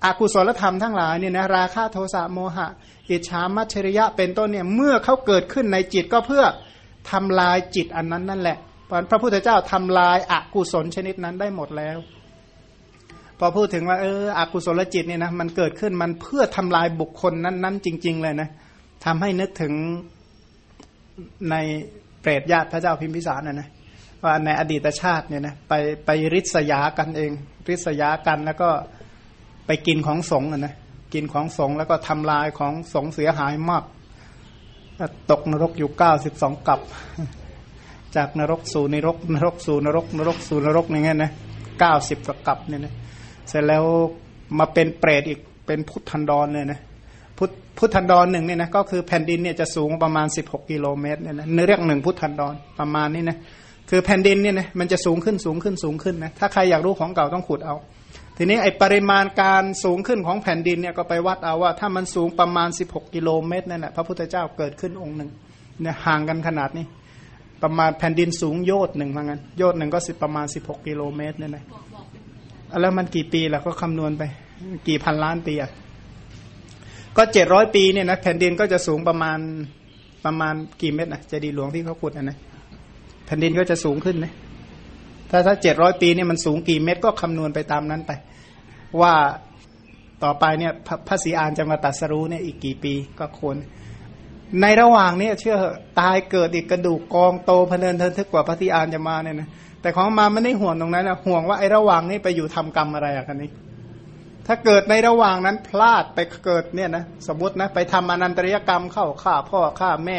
อากุศลธรรมทั้งหลายเนี่ยนะราคะโทสะโมหะ อิจฉามัชริยะเป็นต้นเนี่ยเมื่อเขาเกิดขึ้นในจิตก็เพื่อทำลายจิตอันนั้นนั่นแหละพระพุทธเจ้าทำลายอากุศลชนิดนั้นได้หมดแล้ว พอพูดถึงว่าเอออกุศลจิตเนี่ยนะมันเกิดขึ้นมันเพื่อทำลายบุคคลนั้น ๆ จริง ๆ เลยนะทำให้นึกถึงในเปรตญาติพระเจ้าพิมพิสารนะนะว่าในอดีตชาติเนี่ยนะไปไปริษยากันเอง ริษยากันแล้วก็ ไปกินของสงนะกินของสงแล้วก็ทำลายของสงเสียหายมากตกนรกอยู่เก้าสิบสองกับ จากนรกสู่นรก นรกสู่นรก นรกสู่นรกอย่างเงี้ยนะเก้าสิบกกับเนี่ยนะเสร็จแล้วมาเป็นเปรตอีกเป็นพุทธันดรเลยนะพุทพุทธันดรหนึ่งเนี่ยนะก็คือแผ่นดินเนี่ยจะสูงประมาณสิบหกกิโลเมตรเนี่ยนะเนื้อเรียกหนึ่งพุทธันดรประมาณนี้นะคือแผ่นดินเนี่ยนะมันจะสูงขึ้นสูงขึ้นสูงขึ้นนะถ้าใครอยากรู้ของเก่าต้องขุดเอา ทีนี้ไอปริมาณการสูงขึ้นของแผ่นดินเนี่ยก็ไปวัดเอาว่า ถ้ามันสูงประมาณสิบหกกิโลเมตรนั่นแหละพระพุทธเจ้าเกิดขึ้นองค์หนึ่งเนี่ยห่างกันขนาดนี้ ประมาณแผ่นดินสูงโยดหนึ่งว่างั้นโยดหนึ่งก็สิประมาณสิบหกกิโลเมตรนี่ยนะแล้วมันกี่ปีล่ะก็คำนวณไป กี่พันล้านปีอะก็เจ็ดร้อยปีเนี่ยนะแผ่นดินก็จะสูงประมาณประมาณกี่เมตรนะเจดีหลวงที่เขาขุดนะนะแผ่นดินก็จะสูงขึ้นนะ ถ้าถ้าเจ็ดร้อยปีเนี่ยมันสูงกี่เมตรก็คำนวณไปตามนั้นไป ว่าต่อไปเนี่ยพระศรีอานจะมาตัดสรู้เนี่ยอีกกี่ปีก็ควรในระหว่างเนี้เชื่อตายเกิดอีกกระดูกกองโตพเนินเทินทึกกว่าพระทิอานจะมาเนี่ยนะแต่ของมาไม่ได้ห่วงตรงนั้นนะห่วงว่าไอ้ระหว่างนี้ไปอยู่ทำกรรมอะไรอะกันนี้ถ้าเกิดในระหว่างนั้นพลาดไปเกิดเนี่ยนะสมมตินะไปทำอนันตริยกรรมเข้าฆ่าพ่อฆ่าแม่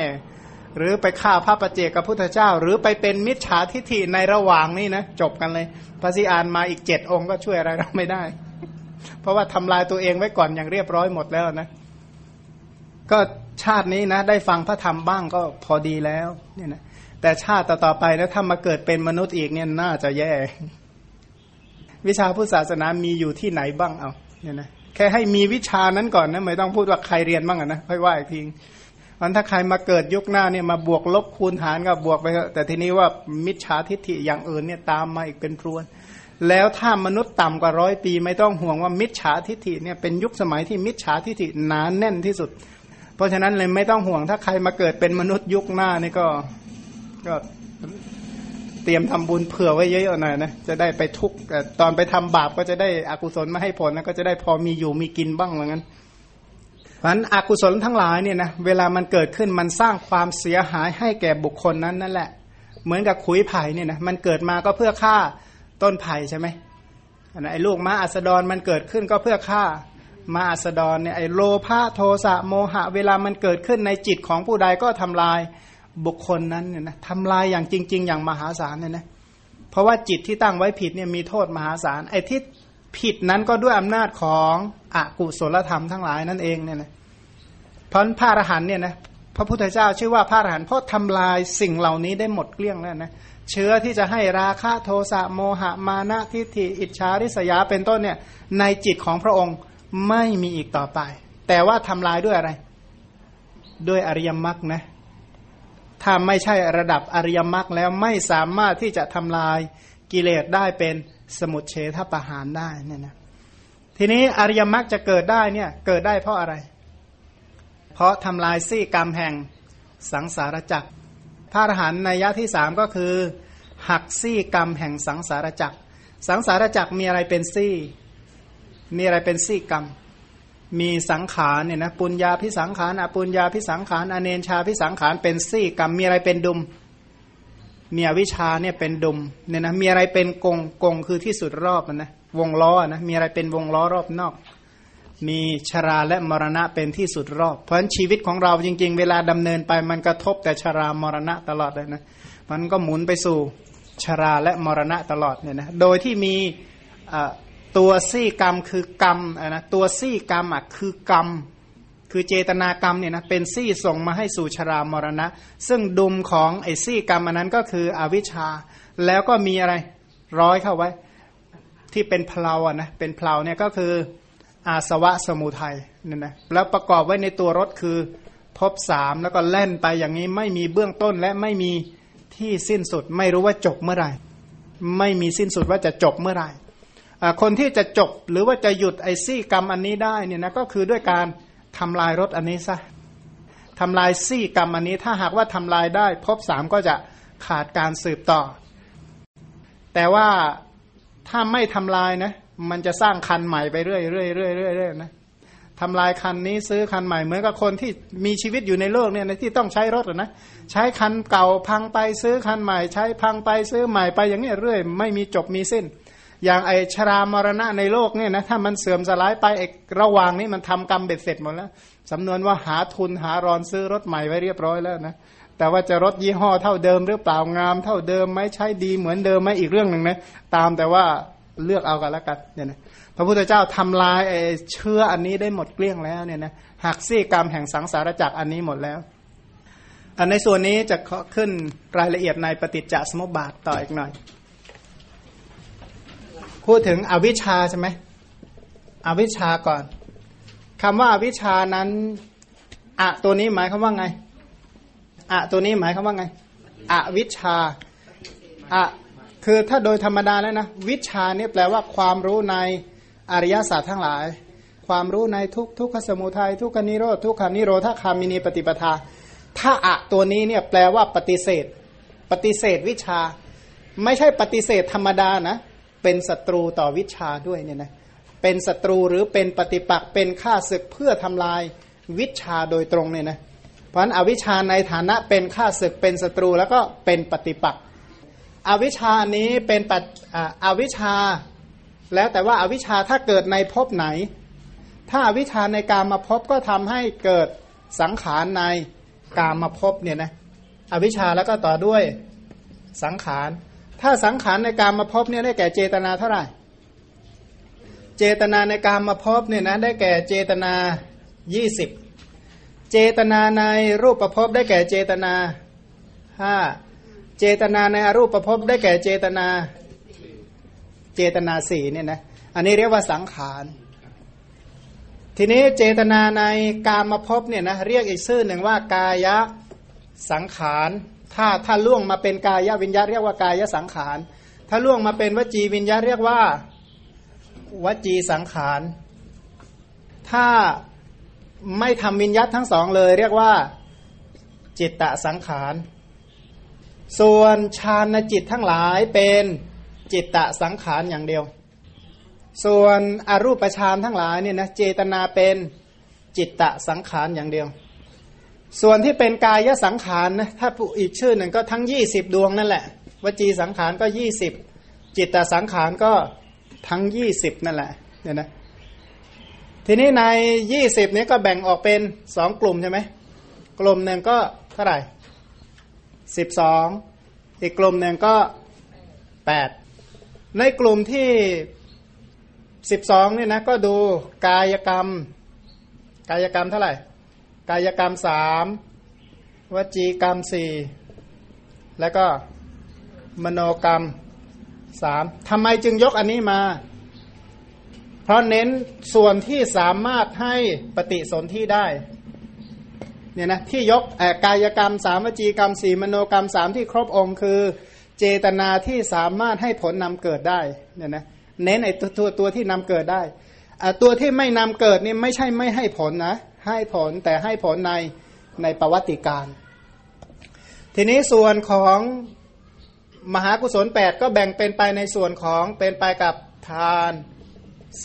หรือไปฆ่าพระประเจกับพุทธเจ้า หรือไปเป็นมิจฉาทิฐิในระหว่างนี้นะจบกันเลยพระสิอานมาอีกเจ็ดองค์ก็ช่วยอะไรเราไม่ได้ เพราะว่าทำลายตัวเองไว้ก่อนอย่างเรียบร้อยหมดแล้วนะ ก็ชาตินี้นะ ได้ฟังพระธรรมบ้างก็พอดีแล้วเนี่ยนะแต่ชาติต่อไปแล้วถ้ามาเกิดเป็นมนุษย์อีกเนี่ยน่าจะแย่ วิชาพุทธศาสนามีอยู่ที่ไหนบ้างเอาเนี่ยนะแค่ให้มีวิชานั้นก่อนนะไม่ต้องพูดว่าใครเรียนบ้างนะค่อยว่าอีกที มันถ้าใครมาเกิดยุคหน้าเนี่ยมาบวกลบคูณหารก็บวกไปเถอะแต่ทีนี้ว่ามิจฉาทิฏฐิอย่างอื่นเนี่ยตามมาอีกเป็นพรวน แล้วถ้ามนุษย์ต่ำกว่าร้อยปีไม่ต้องห่วงว่ามิจฉาทิฏฐิเนี่ยเป็นยุคสมัยที่มิจฉาทิฏฐิหนานแน่นที่สุด เพราะฉะนั้นเลยไม่ต้องห่วงถ้าใครมาเกิดเป็นมนุษย์ยุคหน้านี่ก็ก็เตรียมทำบุญเผื่อไว้เยอะๆหน่อยนะจะได้ไปทุกตอนไปทำบาปก็จะได้อกุศลมาให้ผลนะก็จะได้พอมีอยู่มีกินบ้างเหมือนกัน เพราะฉะนั้นอกุศลทั้งหลายเนี่ยนะเวลามันเกิดขึ้นมันสร้างความเสียหายให้แก่บุคคลนั้นนั่นแหละ เหมือนกับขุยไผ่เนี่ยนะมันเกิดมาก็เพื่อฆ่าต้นไผ่ใช่ไหมไอ้ลูกม้าอัสดรมันเกิดขึ้นก็เพื่อฆ่ามาอัสดรเนี่ยไอ้โลภะโทสะโมหะ เวลามันเกิดขึ้นในจิตของผู้ใดก็ทำลายบุคคลนั้นเนี่ยนะทำลายอย่างจริง ๆ อย่างมหาศาลเนี่ยนะเพราะว่าจิตที่ตั้งไว้ผิดเนี่ยมีโทษมหาศาลไอ้ที่ ผิดนั้นก็ด้วยอำนาจของอกุศลธรรมทั้งหลายนั่นเองเนี่ยนะเพราะพระอรหันเนี่ยนะพระพุทธเจ้าชื่อว่าพระอรหันต์เพราะทำลายสิ่งเหล่านี้ได้หมดเกลี้ยงแล้วนะเชื้อที่จะให้ราคะโทสะโมหะมานะทิฏฐิอิจฉาริษยาเป็นต้นเนี่ยในจิตของพระองค์ไม่มีอีกต่อไป แต่ว่าทำลายด้วยอะไร ด้วยอริยมรรคนะถ้าไม่ใช่ระดับอริยมรรคแล้วไม่สามารถที่จะทำลายกิเลสได้เป็น สมุทเฉทประหารได้เนี่ยนะทีนี้อริยมรรคจะเกิดได้เนี่ยเกิดได้เพราะอะไร เพราะทำลายซี่กรรมแห่งสังสารจักรพระอรหันต์ในยะที่สามก็คือ หักซี่กรรมแห่งสังสารจักรสังสารจักรมีอะไรเป็นซี่ มีอะไรเป็นซี่กรรม มีสังขารเนี่ยนะปุญญาพิสังขารอปุญญาพิสังขารอเนนชาพิสังขารเป็นซี่กรรมมีอะไรเป็นดุม มีอวิชาเนี่ยเป็นดุมเนี่ยนะมีอะไรเป็นกงกงคือที่สุดรอบนะวงล้อนะมีอะไรเป็นวงล้อรอบนอก มีชราและมรณะเป็นที่สุดรอบ เพราะฉะนั้นชีวิตของเราจริง ๆ เวลาดำเนินไปมันกระทบแต่ชรามรณะตลอดเลยนะมันก็หมุนไปสู่ชราและมรณะตลอดเนี่ยนะโดยที่มีตัวซี่กรรมคือกรรมนะตัวซี่กรรมอะคือกรรม คือเจตนากรรมเนี่ยนะเป็นซี่ส่งมาให้สู่ชรามรณะ ซึ่งดุมของไอ้ซี่กรรมอันนั้นก็คืออวิชชา แล้วก็มีอะไรร้อยเข้าไว้ ที่เป็นเพลาอะนะเป็นเพลาเนี่ยก็คืออาสวะสมุทัยเนี่ยนะแล้วประกอบไว้ในตัวรถคือพบสามแล้วก็แล่นไปอย่างนี้ไม่มีเบื้องต้นและไม่มีที่สิ้นสุด ไม่รู้ว่าจบเมื่อไหร่ ไม่มีสิ้นสุดว่าจะจบเมื่อไหร่คนที่จะจบหรือว่าจะหยุดไอซี่กรรมอันนี้ได้เนี่ยนะก็คือด้วยการ ทำลายรถอันนี้ซะทำลายซี่กรรมอันนี้ถ้าหากว่าทำลายได้พบสามก็จะขาดการสืบต่อ แต่ว่าถ้าไม่ทำลายนะมันจะสร้างคันใหม่ไปเรื่อยเรื่อยเรื่อยเรื่อยเรื่อยนะทำลายคันนี้ซื้อคันใหม่เหมือนกับคนที่มีชีวิตอยู่ในโลกเนี่ยนะที่ต้องใช้รถนะใช้คันเก่าพังไปซื้อคันใหม่ ใช้พังไปซื้อใหม่ไปอย่างนี้เรื่อย ไม่มีจบมีสิ้น อย่างไอชรามรณะในโลกเนี่ยนะถ้ามันเสื่อมสลายไปเอกระหว่างนี้มันทำกรรมเบ็ดเสร็จหมดแล้วสำนวนว่าหาทุนหารอนซื้อรถใหม่ไว้เรียบร้อยแล้วนะแต่ว่าจะรถยี่ห้อเท่าเดิมหรือเปล่างามเท่าเดิมไหมใช้ดีเหมือนเดิมไหมอีกเรื่องหนึ่งนะตามแต่ว่าเลือกเอากันแล้วกันเนี่ยนะพระพุทธเจ้าทำลายไอเชื้ออันนี้ได้หมดเกลี้ยงแล้วเนี่ยนะหักซี่กรรมแห่งสังสารจักรอันนี้หมดแล้ว อันในส่วนนี้จะขึ้นรายละเอียดในปฏิจจสมุปบาทต่ออีกหน่อย พูดถึงอวิชชาใช่ไหมอวิชชาก่อนคำว่าอวิชชานั้นอะตัวนี้หมายคำว่าไงอะตัวนี้หมายคำว่าไงอวิชชาอะคือถ้าโดยธรรมดาแล้วนะ วิชานี่แปลว่าความรู้ในอริยศาสตร์ทั้งหลาย ความรู้ในทุกทุกขสมุทัยทุกขนิโรธทุกขานิโรธคามินีปฏิปทา ถ้าอะตัวนี้เนี่ยแปลว่าปฏิเสธ ปฏิเสธวิชา ไม่ใช่ปฏิเสธธรรมดานะ เป็นศัตรูต่อวิชาด้วยเนี่ยนะเป็นศัตรูหรือเป็นปฏิปักษ์เป็นข้าศึกเพื่อทำลายวิชาโดยตรงเนี่ยนะเพราะฉะนั้นอวิชาในฐานะเป็นข้าศึกเป็นศัตรูแล้วก็เป็นปฏิปักษ์อวิชานี้เป็นปัจอวิชา แล้วแต่ว่าอาวิชาถ้าเกิดในภพไหน ถ้าอาวิชาในการมาพบก็ทำให้เกิดสังขารในการมาพบเนี่ยนะอวิชาแล้วก็ต่อด้วยสังขาร ถ้าสังขารในการมาพบเนี่ยได้แก่เจตนาเท่าไหร่ เจตนาในการมาพบเนี่ยนะได้แก่เจตนายี่สิบเจตนาในรูปประพบได้แก่เจตนาห้าเจตนาในอรูปประพบได้แก่เจตนาเจตนาสี่เนี่ยนะอันนี้เรียกว่าสังขารทีนี้เจตนาในการมาพบเนี่ยนะเรียกอีกชื่อหนึ่งว่ากายะสังขาร ถ้าถ้าล่วงมาเป็นกายวิญญาเรียกว่ากายสังขาร ถ้าล่วงมาเป็นวจีวิญญาเรียกว่าวจีสังขาร ถ้าไม่ทำวิญญาตทั้งสองเลย เรียกว่าจิตตสังขาร ส่วนฌานจิตทั้งหลายเป็นจิตตสังขารอย่างเดียว ส่วนอรูปฌานทั้งหลายเนี่ยนะเจตนาเป็นจิตตสังขารอย่างเดียว ส่วนที่เป็นกายสังขารนะถ้าอีกชื่อหนึ่งก็ทั้งยี่สิบดวงนั่นแหละ วจีสังขารก็ยี่สิบจิตตสังขารก็ทั้งยี่สิบนั่นแหละเนี่ยนะทีนี้ในยี่สิบนี้ก็แบ่งออกเป็นสองกลุ่มใช่ไหมกลุ่มหนึ่งก็เท่าไหร่สิบสองอีกกลุ่มหนึ่งก็แปดในกลุ่มที่สิบสองนี่นะก็ดูกายกรรม กายกรรมเท่าไหร่ กายกรรมสามวจีกรรมสี่แล้วก็มโนกรรมสามทำไมจึงยกอันนี้มา เพราะเน้นส่วนที่สามารถให้ปฏิสนธิได้เนี่ยนะที่ยกกายกรรมสามวจีกรรมสี่มโนกรรมสามที่ครบองค์คือ เจตนาที่สามารถให้ผลนำเกิดได้เนี่ยนะเน้นไอ้ตัวตัวตัวที่นำเกิดได้ตัวที่ไม่นำเกิดนี่ไม่ใช่ไม่ให้ผลนะ ให้ผลแต่ให้ผลในในประวัติการ ทีนี้ส่วนของมหากุศล 8 ก็แบ่งเป็นไปในส่วนของเป็นไปกับทาน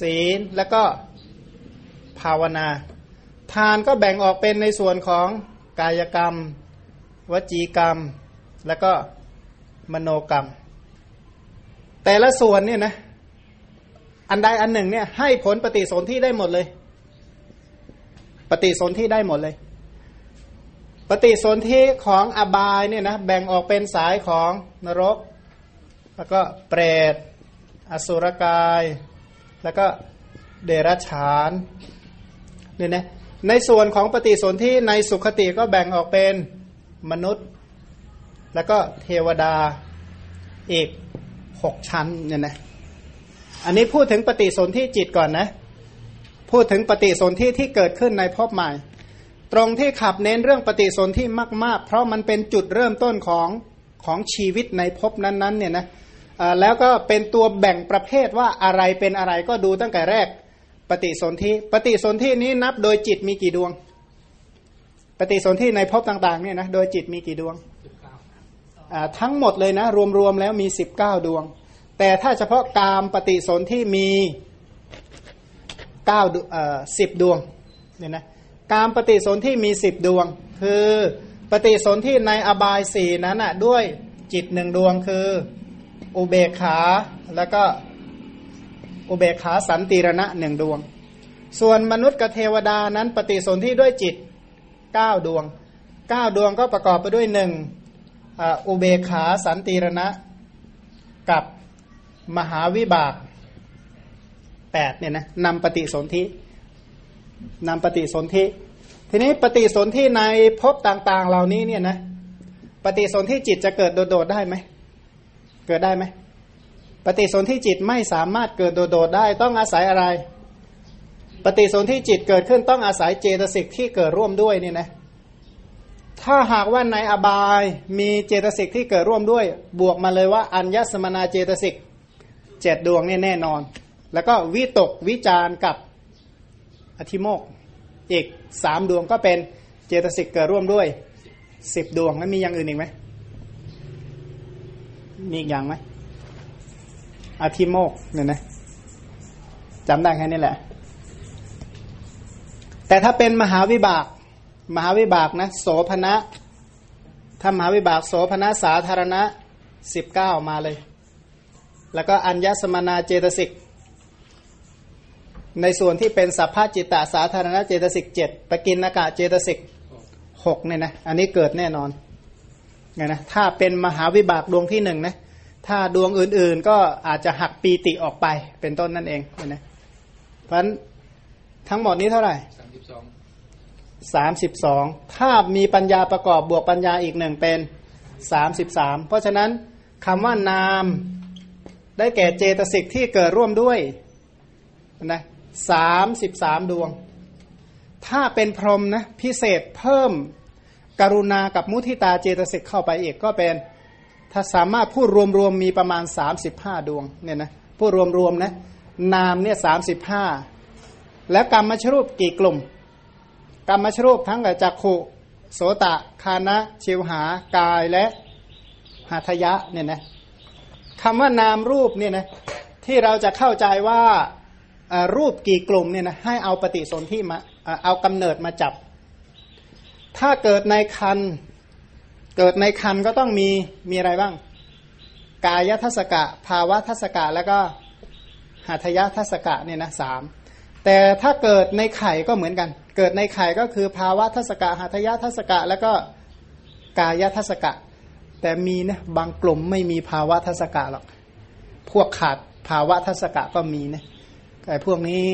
ศีลแล้วก็ภาวนา ทานก็แบ่งออกเป็นในส่วนของกายกรรม วจีกรรม แล้วก็มโนกรรม แต่ละส่วนเนี่ยนะอันใดอันหนึ่งเนี่ยให้ผลปฏิสนธิได้หมดเลย ปฏิสนธิได้หมดเลย ปฏิสนธิของอบายเนี่ยนะแบ่งออกเป็นสายของนรก แล้วก็เปรตอสุรกาย แล้วก็เดรัจฉานเนี่ยนะในส่วนของปฏิสนธิในสุขติก็แบ่งออกเป็นมนุษย์ แล้วก็เทวดาอีกหกชั้นเนี่ยนะอันนี้พูดถึงปฏิสนธิจิตก่อนนะ พูดถึงปฏิสนธิที่เกิดขึ้นในภพใหม่ ตรงที่ขับเน้นเรื่องปฏิสนธิมากๆ เพราะมันเป็นจุดเริ่มต้นของของชีวิตในภพนั้นๆเนี่ยนะแล้วก็เป็นตัวแบ่งประเภทว่าอะไรเป็นอะไรก็ดูตั้งแต่แรก ปฏิสนธิปฏิสนธินี้นับโดยจิตมีกี่ดวง ปฏิสนธิในภพต่างๆเนี่ยนะโดยจิตมีกี่ดวงทั้งหมดเลยนะ รวมๆแล้วมีสิบเก้าดวง แต่ถ้าเฉพาะกามปฏิสนที่มี เก้าสิบดวงเนี่ยนะกามปฏิสนที่มีสิบดวง คือปฏิสนที่ในอบายสี่นั้นอะด้วยจิตหนึ่งดวงคืออุเบกขาแล้วก็อุเบกขาสันติรณะหนึ่งดวง ส่วนมนุษย์กับเทวดานั้นปฏิสนธิด้วยจิตเก้าดวงเก้าดวงก็ประกอบไปด้วยหนึ่งอุเบกขาสันติรณะกับมหาวิบาก แปดเนี่ยนะนำปฏิสนธินำปฏิสนธิ ทีนี้ปฏิสนธิในภพต่าง ๆ เหล่านี้เนี่ยนะปฏิสนธิจิตจะเกิดโดดๆได้ไหมเกิดได้ไหมปฏิสนธิจิตไม่สามารถเกิดโดดๆได้ต้องอาศัยอะไร ปฏิสนธิจิตเกิดขึ้นต้องอาศัยเจตสิกที่เกิดร่วมด้วยเนี่ยนะถ้าหากว่าในอบายมีเจตสิกที่เกิดร่วมด้วย บวกมาเลยว่าอัญญสมนาเจตสิกเจ็ดดวงนี่แน่นอน แล้วก็วิตกวิจารกับอธิโมกอีกสามดวงก็เป็นเจตสิกเกิดร่วมด้วยสิบดวงแล้วมีอย่างอื่นอีกไหมมีอีกอย่างไหมอธิโมกเนี่ยนะจำได้แค่นี้แหละ แต่ถ้าเป็นมหาวิบาก มหาวิบากนะโสภณะถ้ามหาวิบากโสภณะสาธารณะสิบเก้ามาเลย แล้วก็อัญญสมนาเจตสิก ในส่วนที่เป็นสัพพจิตตสาธารณเจตสิกเจ็ดปกินนากะเจตสิกหกเนี่ยนะอันนี้เกิดแน่นอนไงนะถ้าเป็นมหาวิบากดวงที่หนึ่งนะถ้าดวงอื่นๆก็อาจจะหักปีติออกไปเป็นต้นนั่นเองนะเพราะนั้นทั้งหมดนี้เท่าไหร่สามสิบสองสามสิบสองถ้ามีปัญญาประกอบบวกปัญญาอีกหนึ่งเป็นสามสิบสามเพราะฉะนั้นคำว่านามได้แก่เจตสิกที่เกิดร่วมด้วยนะ สามสิบสามดวง ถ้าเป็นพรหมนะพิเศษเพิ่มกรุณากับมุทิตาเจตสิกเข้าไปอีกก็เป็น ถ้าสามารถพูดรวมๆมีประมาณสามสิบห้าดวงเนี่ยนะพูดรวมๆนะนามเนี่ยสามสิบห้าแล้วกรรมชรูปกี่กลุ่ม กรรมชรูปทั้งกับจากขุโสตะ คานะชิวหากายและหัตยะเนี่ยนะคำว่านามรูปเนี่ยนะที่เราจะเข้าใจว่า รูปกี่กลุ่มเนี่ยนะให้เอาปฏิสนธิมาเอากำเนิดมาจับ ถ้าเกิดในคันเกิดในคันก็ต้องมีมีอะไรบ้าง กายทัศกะ ภาวะทัศกะแล้วก็หัตยทัศกะเนี่ยนะสามแต่ถ้าเกิดในไข่ก็เหมือนกัน เกิดในไข่ก็คือภาวะทัศกะหัตยทัศกะ แล้วก็กายทัศกะ แต่มีนะบางกลุ่มไม่มีภาวะทัศกะหรอกพวกขาดภาวะทัศกะก็มีนะ แต่พวกนี้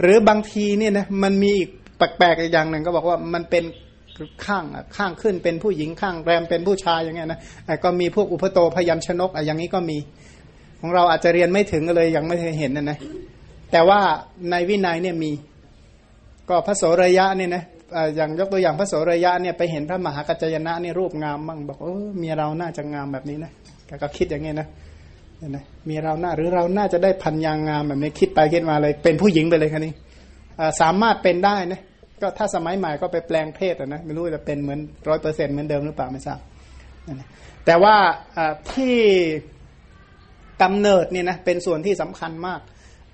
หรือบางทีเนี่ยนะมันมีอีกแปลกๆอีกอย่างหนึ่งก็บอกว่ามันเป็นข้างข้างขึ้นเป็นผู้หญิงข้างแรมเป็นผู้ชายอย่างเงี้ยนะอ่ก็มีพวกอุปโตพยัญชนกอะอย่างนี้ก็มี ของเราอาจจะเรียนไม่ถึงเลยยังไม่เคยเห็นนะนะแต่ว่าในวินัยเนี่ยมี ก็พระโสระยะเนี่ยนะอย่างยกตัวอย่างพระโสระยะเนี่ยไปเห็นพระมหากัจจยนะเนี่ยรูปงามมั่งบอกโอ้เมีเราน่าจะงามแบบนี้นะแกก็คิดอย่างเงี้ยนะ นี่ยนะมีเราหน่าหรือเราน่าจะได้พันยางงามแบบนี้คิดไปคิดมาเลย เป็นผู้หญิงไปเลยคันนี้อ่สามารถเป็นได้นะก็ถ้าสมัยใหม่ก็ไปแปลงเพศอะนะไม่รู้จะเป็นเหมือนร้อยเปอร์เซ็นเหมือนเดิมหรือเปล่าไม่ทราบแต่ว่าที่กำเนิดเนี่ยนะเป็นส่วนที่สำคัญมาก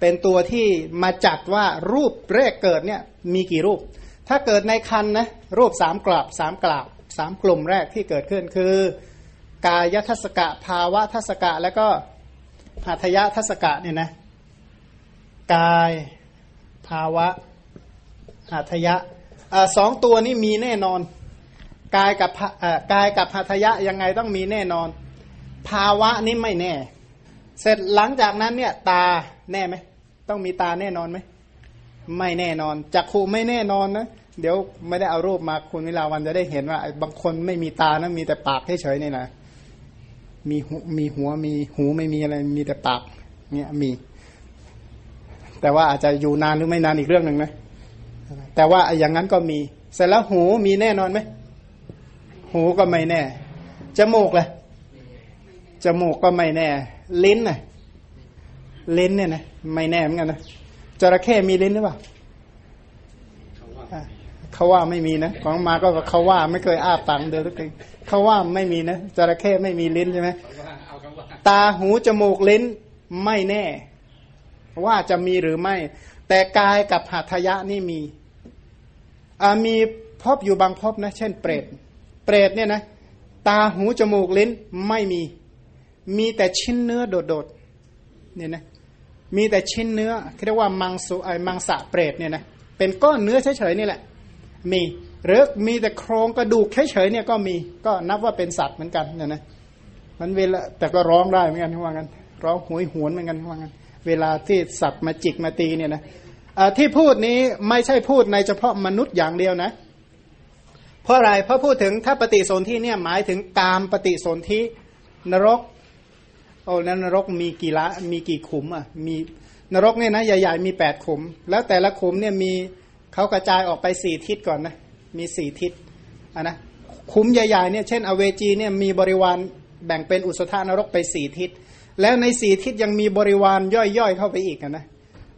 เป็นตัวที่มาจัดว่ารูปแรกเกิดเนี่ยมีกี่รูป ถ้าเกิดในคันนะรูปสามกราบสามกราบสามกลุ่มแรกที่เกิดขึ้นคือกายทัศกะภาวะทัศกะแล้วก็ หัตถยทัศกะเนี่ยนะกายภาวะหัตยะอ่าสองตัวนี้มีแน่นอน กายกับกายกับหัตยะยังไงต้องมีแน่นอน ภาวะนี่ไม่แน่ เสร็จหลังจากนั้นเนี่ยตาแน่ไหมต้องมีตาแน่นอนไหมไม่แน่นอนจักขูไม่แน่นอนนะเดี๋ยวไม่ได้เอารูปมาคุณวิลาวันจะได้เห็นว่าบางคนไม่มีตานะมีแต่ปากเฉยๆนี่นะ มีหูมีหัวมีหูไม่มีอะไรมีแต่ปากเนี่ยมี แต่ว่าอาจจะอยู่นานหรือไม่นานอีกเรื่องหนึ่งนะแต่ว่าอย่างนั้นก็มี เสร็จแล้วหูมีแน่นอนไหมหูก็ไม่แน่จมูกเลยจมูกก็ไม่แน่ ลิ้นน่ะลิ้นเนี่ยนะไม่แน่เหมือนกันนะจระเข้มีลิ้นหรือเปล่า เขาว่าไม่มีนะ ของมาก็เขาว่าไม่เคยอ้าปากเดินทุกทีเขาว่าไม่มีนะจระเข้ไม่มีลิ้นใช่ไหมตาหูจมูกลิ้นไม่แน่ ว่าจะมีหรือไม่ แต่กายกับหัตถยะนี่มีมีพบอยู่บางพบนะ เช่น เปรตเปรตเนี่ยนะ ตาหูจมูกลิ้นไม่มี มีแต่ชิ้นเนื้อโดดๆเนี่ยนะมีแต่ชิ้นเนื้อเรียกว่ามังสุไอมังสะเปรตเนี่ยนะเป็นก้อนเนื้อเฉยๆนี่แหละ มี หรือมีแต่โครงกระดูกเฉยๆเนี่ยก็มีก็นับว่าเป็นสัตว์เหมือนกันเนี่ยนะมันเวลาแต่ก็ร้องได้เหมือนกันที่ว่างันร้องหวยหวนเหมือนกันที่ว่างันเวลาที่สัตว์มาจิกมาตีเนี่ยนะที่พูดนี้ไม่ใช่พูดในเฉพาะมนุษย์อย่างเดียวนะ เพราะอะไรเพราะพูดถึงถ้าปฏิสนธิเนี่ยหมายถึงกามปฏิสนธินรกโอ้นั้นนรกมีกี่ละมีกี่ขุมอะมีนรกเนี่ยนะใหญ่ ๆ มีแปดขุม แล้วแต่ละขุมเนี่ยมี เขากระจายออกไปสี่ทิศก่อนนะ มีสี่ทิศอะนะขุมใหญ่ๆเนี่ยเช่น อเวจีเนี่ยมีบริวารแบ่งเป็นอุสธานรกไปสี่ทิศ แล้วในสี่ทิศยังมีบริวารย่อยๆเข้าไปอีกนะ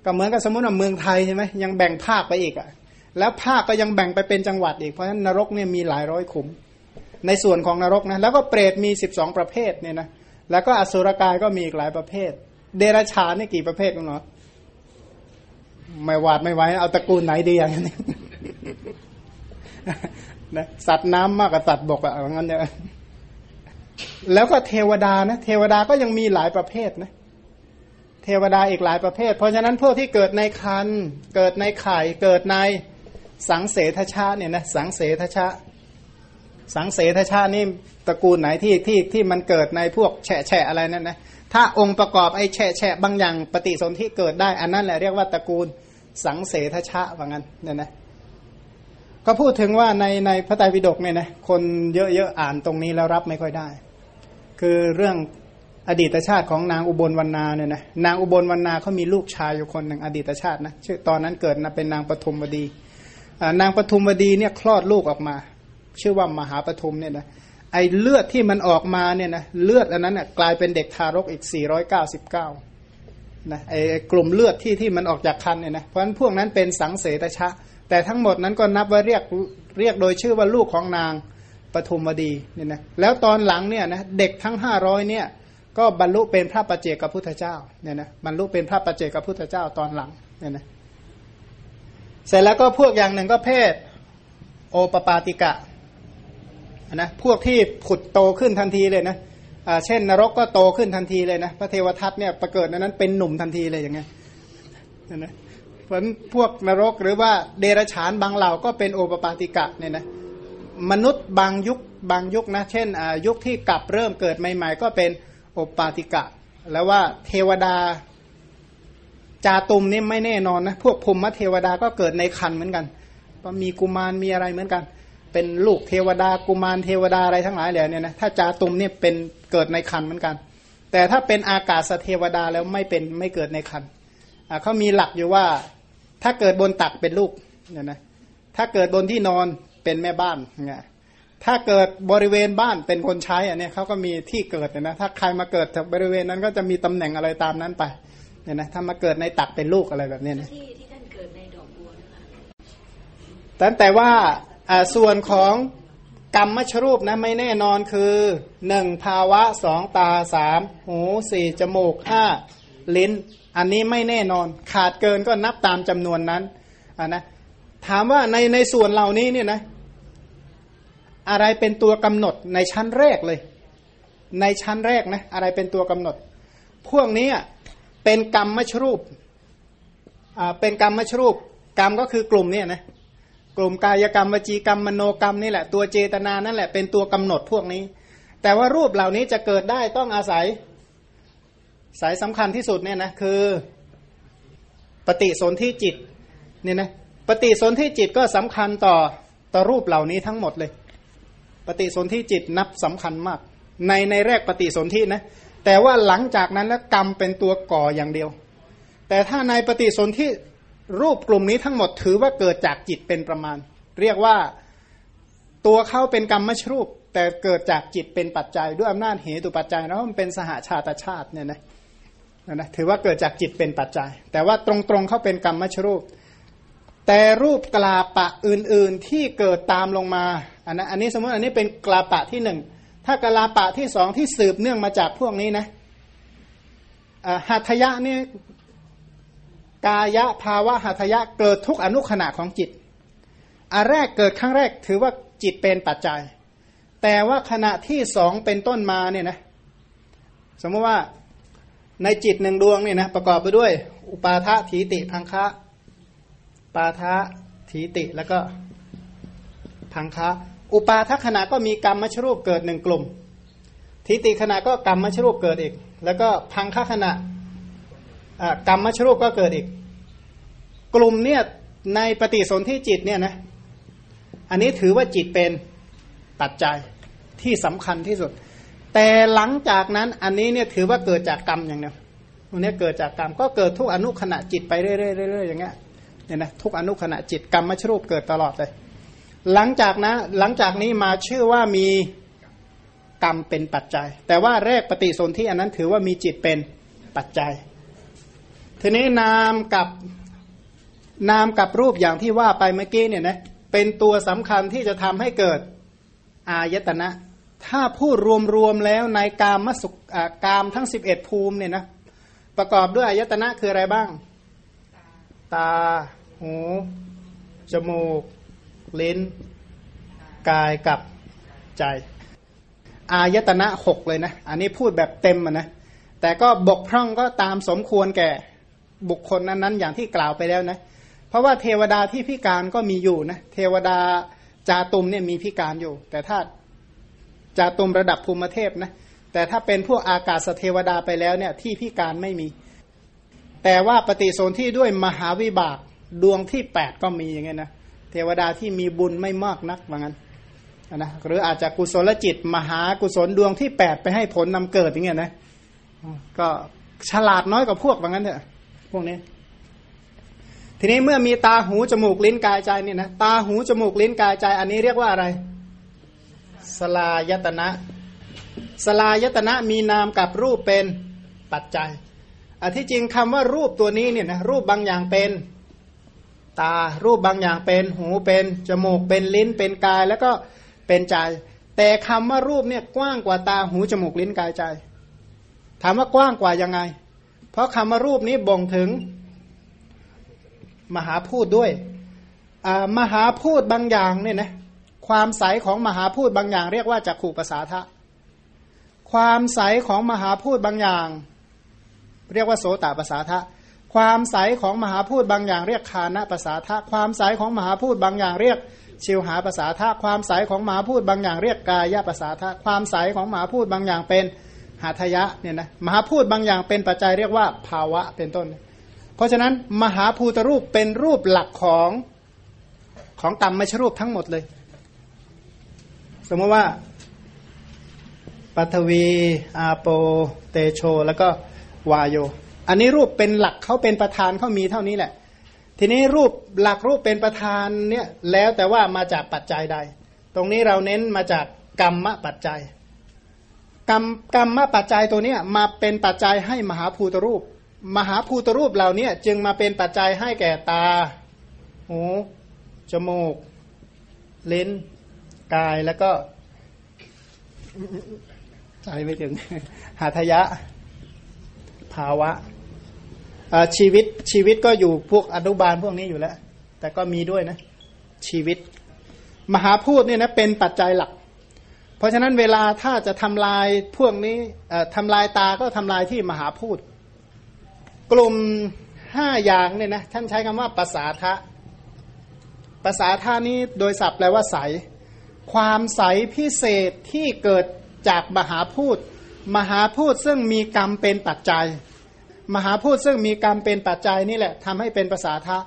ก็เหมือนกับสมมติว่าเมืองไทยใช่ไหมยังแบ่งภาคไปอีกอะแล้วภาคก็ยังแบ่งไปเป็นจังหวัดอีก เพราะฉะนั้นนรกเนี่ยมีหลายร้อยขุม ในส่วนของนรกนะแล้วก็เปรตมีสิบสองประเภทเนี่ยนะแล้วก็อสุรกายก็มีอีกหลายประเภท เดรัจฉานนี่กี่ประเภทกันเนาะ ไม่วาดไม่ไหวเอาตระกูลไหนดีอย่างนี้นะสัตว์น้ำมากกว่าสัตว์บกอะเอางั้นเนี่ยแล้วก็เทวดานะเทวดาก็ยังมีหลายประเภทนะเทวดาอีกหลายประเภท เพราะฉะนั้นพวกที่เกิดในคันเกิดในไข่เกิดในสังเสทชาเนี่ยนะสังเสทชาสังเสทชานี่ตระกูลไหนที่ที่ที่มันเกิดในพวกแฉะแฉะอะไรนั่นนะถ้าองค์ประกอบไอ้แฉะแฉะบางอย่างปฏิสนธิเกิดได้ อันนั้นแหละเรียกว่าตระกูล สังเสทชาว่างั้นเนี่ยนะก็พูดถึงว่าในในพระไตรปิฎกเนี่ยนะคนเยอะๆอ่านตรงนี้แล้วรับไม่ค่อยได้ คือเรื่องอดีตชาติของนางอุบลวรรณาเนี่ยนะนางอุบลวรรณาเขามีลูกชายอยู่คนหนึ่งอดีตชาตินะชื่อตอนนั้นเกิดนะเป็นนางปฐุมวดีนางปฐุมวดีเนี่ยคลอดลูกออกมา ชื่อว่ามหาปฐุมเนี่ยนะไอเลือดที่มันออกมาเนี่ยนะเลือดอันนั้นน่ะกลายเป็นเด็กทารกอีก 499 นะไอกลุ่มเลือดที่ที่มันออกจากคันเนี่ยนะเพราะฉะนั้นพวกนั้นเป็นสังเสตชะ แต่ทั้งหมดนั้นก็นับว่าเรียกเรียกโดยชื่อว่าลูกของนางปฐุมวดีเนี่ยนะแล้วตอนหลังเนี่ยนะเด็กทั้ง500เนี่ยก็บรรลุเป็นพระปัจเจกพุทธเจ้าเนี่ยนะบรรลุเป็นพระปัจเจกพุทธเจ้าตอนหลังเนี่ยนะเสร็จแล้วก็พวกอย่างหนึ่งก็เพศโอปปาติกะนะพวกที่ผุดโตขึ้นทันทีเลยนะ เช่นนรกก็โตขึ้นทันทีเลยนะพระเทวทัตเนี่ยไปเกิดในนั้น เป็นหนุ่มทันทีเลยอย่างเงี้ยนะเพราะพวกนรกหรือว่าเดรัจฉานบางเหล่าก็เป็นโอปปาติกะเนี่ยนะมนุษย์บางยุคบางยุคนะเช่นยุคที่กัปเริ่มเกิดใหม่ ๆ ก็เป็นโอปปาติกะ แล้วว่าเทวดาจาตุมนี่ไม่แน่นอนนะพวกภุมเทวดาก็เกิดในครรภ์เหมือนกันมีกุมารมีอะไรเหมือนกัน เป็นลูกเทวดากุมารเทวดาอะไรทั้งหลายแล้วเนี่ยนะถ้าจาตุมเนี่ยเป็นเกิดในคันเหมือนกัน แต่ถ้าเป็นอากาศเทวดาแล้วไม่เป็นไม่เกิดในคันอ่าเขามีหลักอยู่ว่าถ้าเกิดบนตักเป็นลูกเนี่ยนะถ้าเกิดบนที่นอนเป็นแม่บ้านเนี่ยถ้าเกิดบริเวณบ้านเป็นคนใช้อันนี้เขาก็มีที่เกิดเนี่ยนะถ้าใครมาเกิดบริเวณนั้นก็จะมีตำแหน่งอะไรตามนั้นไปเนี่ยนะถ้ามาเกิดในตักเป็นลูกอะไรแบบนี้นะที่ที่ท่านเกิดในดอกบัวนะคะแต่แต่ว่าอ่า ส่วนของกรรมมชรูปนะไม่แน่นอนคือหนึ่งภาวะสองตาสามหูสี่จมูกห้าลิ้น อันนี้ไม่แน่นอนขาดเกินก็นับตามจำนวนนั้นอ่านะถามว่าในในส่วนเหล่านี้เนี่ยนะอะไรเป็นตัวกำหนดในชั้นแรกเลย ในชั้นแรกนะอะไรเป็นตัวกำหนด พวกนี้เป็นกรรมมชรูปเป็นกรรมมชรูป กรรมก็คือกลุ่มเนี่ยนะ กลุ่มกายกรรมวจีกรรมมโนกรรมนี่แหละตัวเจตนานั่นแหละเป็นตัวกำหนดพวกนี้ แต่ว่ารูปเหล่านี้จะเกิดได้ต้องอาศัยสายสำคัญที่สุดเนี่ยนะคือปฏิสนธิจิตเนี่ยนะปฏิสนธิจิตก็สำคัญต่อต่อรูปเหล่านี้ทั้งหมดเลย ปฏิสนธิจิตนับสำคัญมาก ในในแรกปฏิสนธินะแต่ว่าหลังจากนั้นแล้วกรรมเป็นตัวก่ออย่างเดียว แต่ถ้าในปฏิสนธิ รูปกลุ่มนี้ทั้งหมดถือว่าเกิดจากจิตเป็นประมาณ เรียกว่าตัวเขาเป็นกรรมมชรูป แต่เกิดจากจิตเป็นปัจจัย ด้วยอำนาจเหตุปัจจัยแล้วมันเป็นสหาชาตชาติเนี่ยนะนะถือว่าเกิดจากจิตเป็นปัจจัย แต่ว่าตรงๆเขาเป็นกรรมมชรูป แต่รูปกลาปะอื่นๆที่เกิดตามลงมาอันนั้นอันนี้สมมติอันนี้เป็นกลาปะที่หนึ่งถ้ากลาปะที่สองที่สืบเนื่องมาจากพวกนี้นะหัตถยะเนี่ย กายะภาวะหัตถยะเกิดทุกอนุขณะของจิตอันแรกเกิดครั้งแรกถือว่าจิตเป็นปัจจัย แต่ว่าขณะที่สองเป็นต้นมาเนี่ยนะสมมติว่าในจิตหนึ่งดวงเนี่ยนะประกอบไปด้วย อุปาทะถีติพังคะปาทะถีติแล้วก็พังคะอุปาทขณะก็มีกรรมมชรูปเกิดหนึ่งกลุ่มถีติขณะก็กรรมมชรูปเกิดอีก แล้วก็พังคะขณะ กรรมมชรูปก็เกิดอีก กลุ่มเนี่ยในปฏิสนธิจิตเนี่ยนะอันนี้ถือว่าจิตเป็นปัจจัยที่สำคัญที่สุด แต่หลังจากนั้นอันนี้เนี่ยถือว่าเกิดจากกรรมอย่างเดียวอันนี้เกิดจากกรรมก็เกิดทุกอนุขณะจิตไปเรื่อยๆๆอย่างเงี้ยเนี่ยนะทุกอนุขณะจิตกรรมมชรูปเกิดตลอดเลยหลังจากนะหลังจากนี้มาชื่อว่ามีกรรมเป็นปัจจัย แต่ว่าแรกปฏิสนธิอันนั้นถือว่ามีจิตเป็นปัจจัย ทีนี้นามกับนามกับรูปอย่างที่ว่าไปเมื่อกี้เนี่ยนะเป็นตัวสำคัญที่จะทำให้เกิดอายตนะ ถ้าพูดรวมๆแล้วในกามมสุขอ่ากามทั้ง 11 ภูมิเนี่ยนะประกอบด้วยอายตนะคืออะไรบ้าง ตา หู จมูก ลิ้น กายกับใจ อายตนะหกเลยนะ อันนี้พูดแบบเต็มอะนะ แต่ก็บกพร่องก็ตามสมควรแก่ บุคคลนั้นๆ อย่างที่กล่าวไปแล้วนะ เพราะว่าเทวดาที่พิการก็มีอยู่นะเทวดาจาตุมเนี่ยมีพิการอยู่ แต่ถ้าจาตุมระดับภูมิเทพนะแต่ถ้าเป็นพวกอากาศเทวดาไปแล้วเนี่ยที่พิการไม่มี แต่ว่าปฏิสนธิด้วยมหาวิบากดวงที่แปดก็มีอย่างเงี้ยนะเทวดาที่มีบุญไม่มากนักว่างั้นนะหรืออาจจะกุศลจิต มหากุศลดวงที่แปดไปให้ผลนำเกิดอย่างเงี้ยนะก็ฉลาดน้อยกว่าพวกว่างั้นเถอะ พวกนี้ ทีนี้เมื่อมีตาหูจมูกลิ้นกายใจเนี่ยนะตาหูจมูกลิ้นกายใจ อันนี้เรียกว่าอะไรสลายตนะสลายตนะมีนามกับรูปเป็นปัจจัยอันที่จริงคำว่ารูปตัวนี้เนี่ยนะรูปบางอย่างเป็นตารูปบางอย่างเป็นหูเป็นจมูกเป็นลิ้นเป็นกายแล้วก็เป็นใจ แต่คำว่ารูปเนี่ยกว้างกว่าตาหูจมูกลิ้นกายใจ ถามว่ากว้างกว่ายังไง เพราะคำว่ารูปนี้บ่งถึงมหาพูดด้วยมหาพูดบางอย่างเนี่ยนะความใสของมหาพูดบางอย่าง เรียกว่าจักขู่ภาษาทะ ความใสของมหาพูดบางอย่าง เรียกว่าโสตภาษาทะ ความใสของมหาพูดบางอย่าง เรียกคานะภาษาทะ ความใสของมหาพูดบางอย่าง เรียกชิวหาภาษาทะ ความใสของมหาพูดบางอย่าง เรียกกายภาษาทะ ความใสของมหาพูดบางอย่างเป็น หาทยะเนี่ยนะมหาพูดบางอย่างเป็นปัจจัยเรียกว่าภาวะเป็นต้น เพราะฉะนั้นมหาภูตรูปเป็นรูปหลักของของกรรมไม่ใช่รูปทั้งหมดเลย สมมติว่าปัทวีอาโป เตโช แล้วก็วายโย อันนี้รูปเป็นหลักเขาเป็นประธานเขามีเท่านี้แหละ ทีนี้รูปหลักรูปเป็นประธานเนี่ยแล้วแต่ว่ามาจากปัจจัยใด ตรงนี้เราเน้นมาจากกรรมปัจจัย กรรมกรรมปัจจัยตัวเนี้ยมาเป็นปัจจัยให้มหาภูตรูป มหาภูตรูปเหล่านี้จึงมาเป็นปัจจัยให้แก่ตา หู จมูก ลิ้น กายแล้วก็ใจไม่ถึง หาทยะ ภาวะ ชีวิตชีวิตก็อยู่พวกอนุบาลพวกนี้อยู่แล้ว แต่ก็มีด้วยนะ ชีวิต มหาพูดเนี่ยนะเป็นปัจจัยหลัก ราะฉะนั้นเวลาถ้าจะทำลายพวกนี้ทำลายตาก็ทำลายที่มหาพูด กลุ่มห้าอย่างเนี่ยนะท่านใช้คำว่าภาษาทะภาษาท่านี้โดยศัพท์แปลว่าใส ความใสพิเศษที่เกิดจากมหาพูด มหาพูดซึ่งมีกรรมเป็นปัจจัย มหาพูดซึ่งมีกรรมเป็นปัจจัยนี่แหละทำให้เป็นภาษาทะ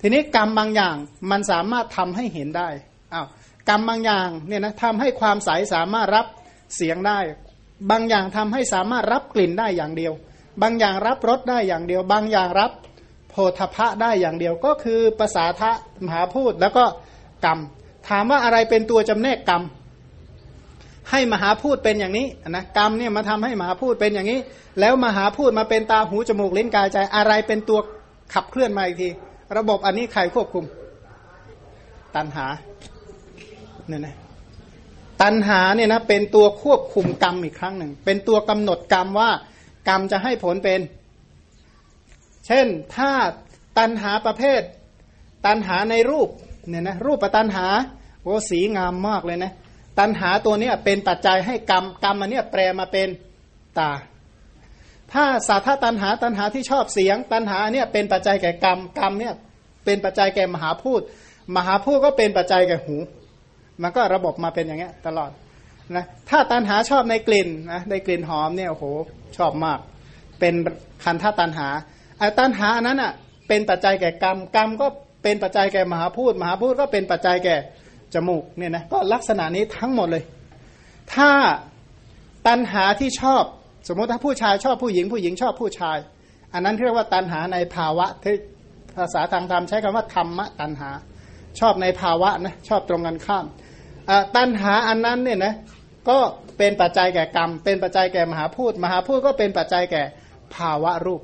ทีนี้กรรมบางอย่างมันสามารถทำให้เห็นได้ กรรมบางอย่างเนี่ยนะทำให้ความใสสามารถรับเสียงได้ บางอย่างทำให้สามารถรับกลิ่นได้อย่างเดียว บางอย่างรับรสได้อย่างเดียว บางอย่างรับโพธพะได้อย่างเดียว ก็คือภาษาทะมหาพูดแล้วก็กรรม ถามว่าอะไรเป็นตัวจำแนกกรรม ให้มหาพูดเป็นอย่างนี้นะกรรมเนี่ยมาทำให้มหาพูดเป็นอย่างนี้ แล้วมหาพูดมาเป็นตาหูจมูกลิ้นกายใจอะไรเป็นตัวขับเคลื่อนมาอีกที ระบบอันนี้ใครควบคุม ตันหา เนี่ยนะตันหาเนี่ยนะเป็นตัวควบคุมกรรมอีกครั้งหนึ่ง เป็นตัวกำหนดกรรมว่ากรรมจะให้ผลเป็น เช่นถ้าตันหาประเภท ตันหาในรูปเนี่ยนะรูปประตันหาโอ้สีงามมากเลยนะตันหาตัวนี้เป็นปัจจัยให้กรรมกรรมอันนี้แปลมาเป็นตา ถ้าสาธาตันหาตันหาที่ชอบเสียง ตันหาเนี่ยเป็นปัจจัยแก่กรรมกรรมเนี่ยเป็นปัจจัยแก่มหาพูด มหาพูดก็เป็นปัจจัยแก่หู มันก็ระบบมาเป็นอย่างเงี้ยตลอดนะถ้าตันหาชอบในกลิ่นนะในกลิ่นหอมเนี่ยโอ้โหชอบมาก เป็นคันท่าตันหาไอ้ตัณหาอันนั้นอะเป็นปัจจัยแก่กรรมกรรมก็เป็นปัจจัยแก่มหาพูดมหาพูดก็เป็นปัจจัยแก่จมูกเนี่ยนะก็ลักษณะนี้ทั้งหมดเลย ถ้าตัณหาที่ชอบ สมมติถ้าผู้ชายชอบผู้หญิงผู้หญิงชอบผู้ชาย อันนั้นเรียกว่าตัณหาในภาวะที่ภาษาทางธรรมใช้คำว่าธรรมะตัณหา ชอบในภาวะนะชอบตรงกันข้าม ตัณหาอันนั้นเนี่ยนะก็เป็นปัจจัยแก่กรรม เป็นปัจจัยแก่มหาพูดมหาพูดก็เป็นปัจจัยแก่ภาวะรูป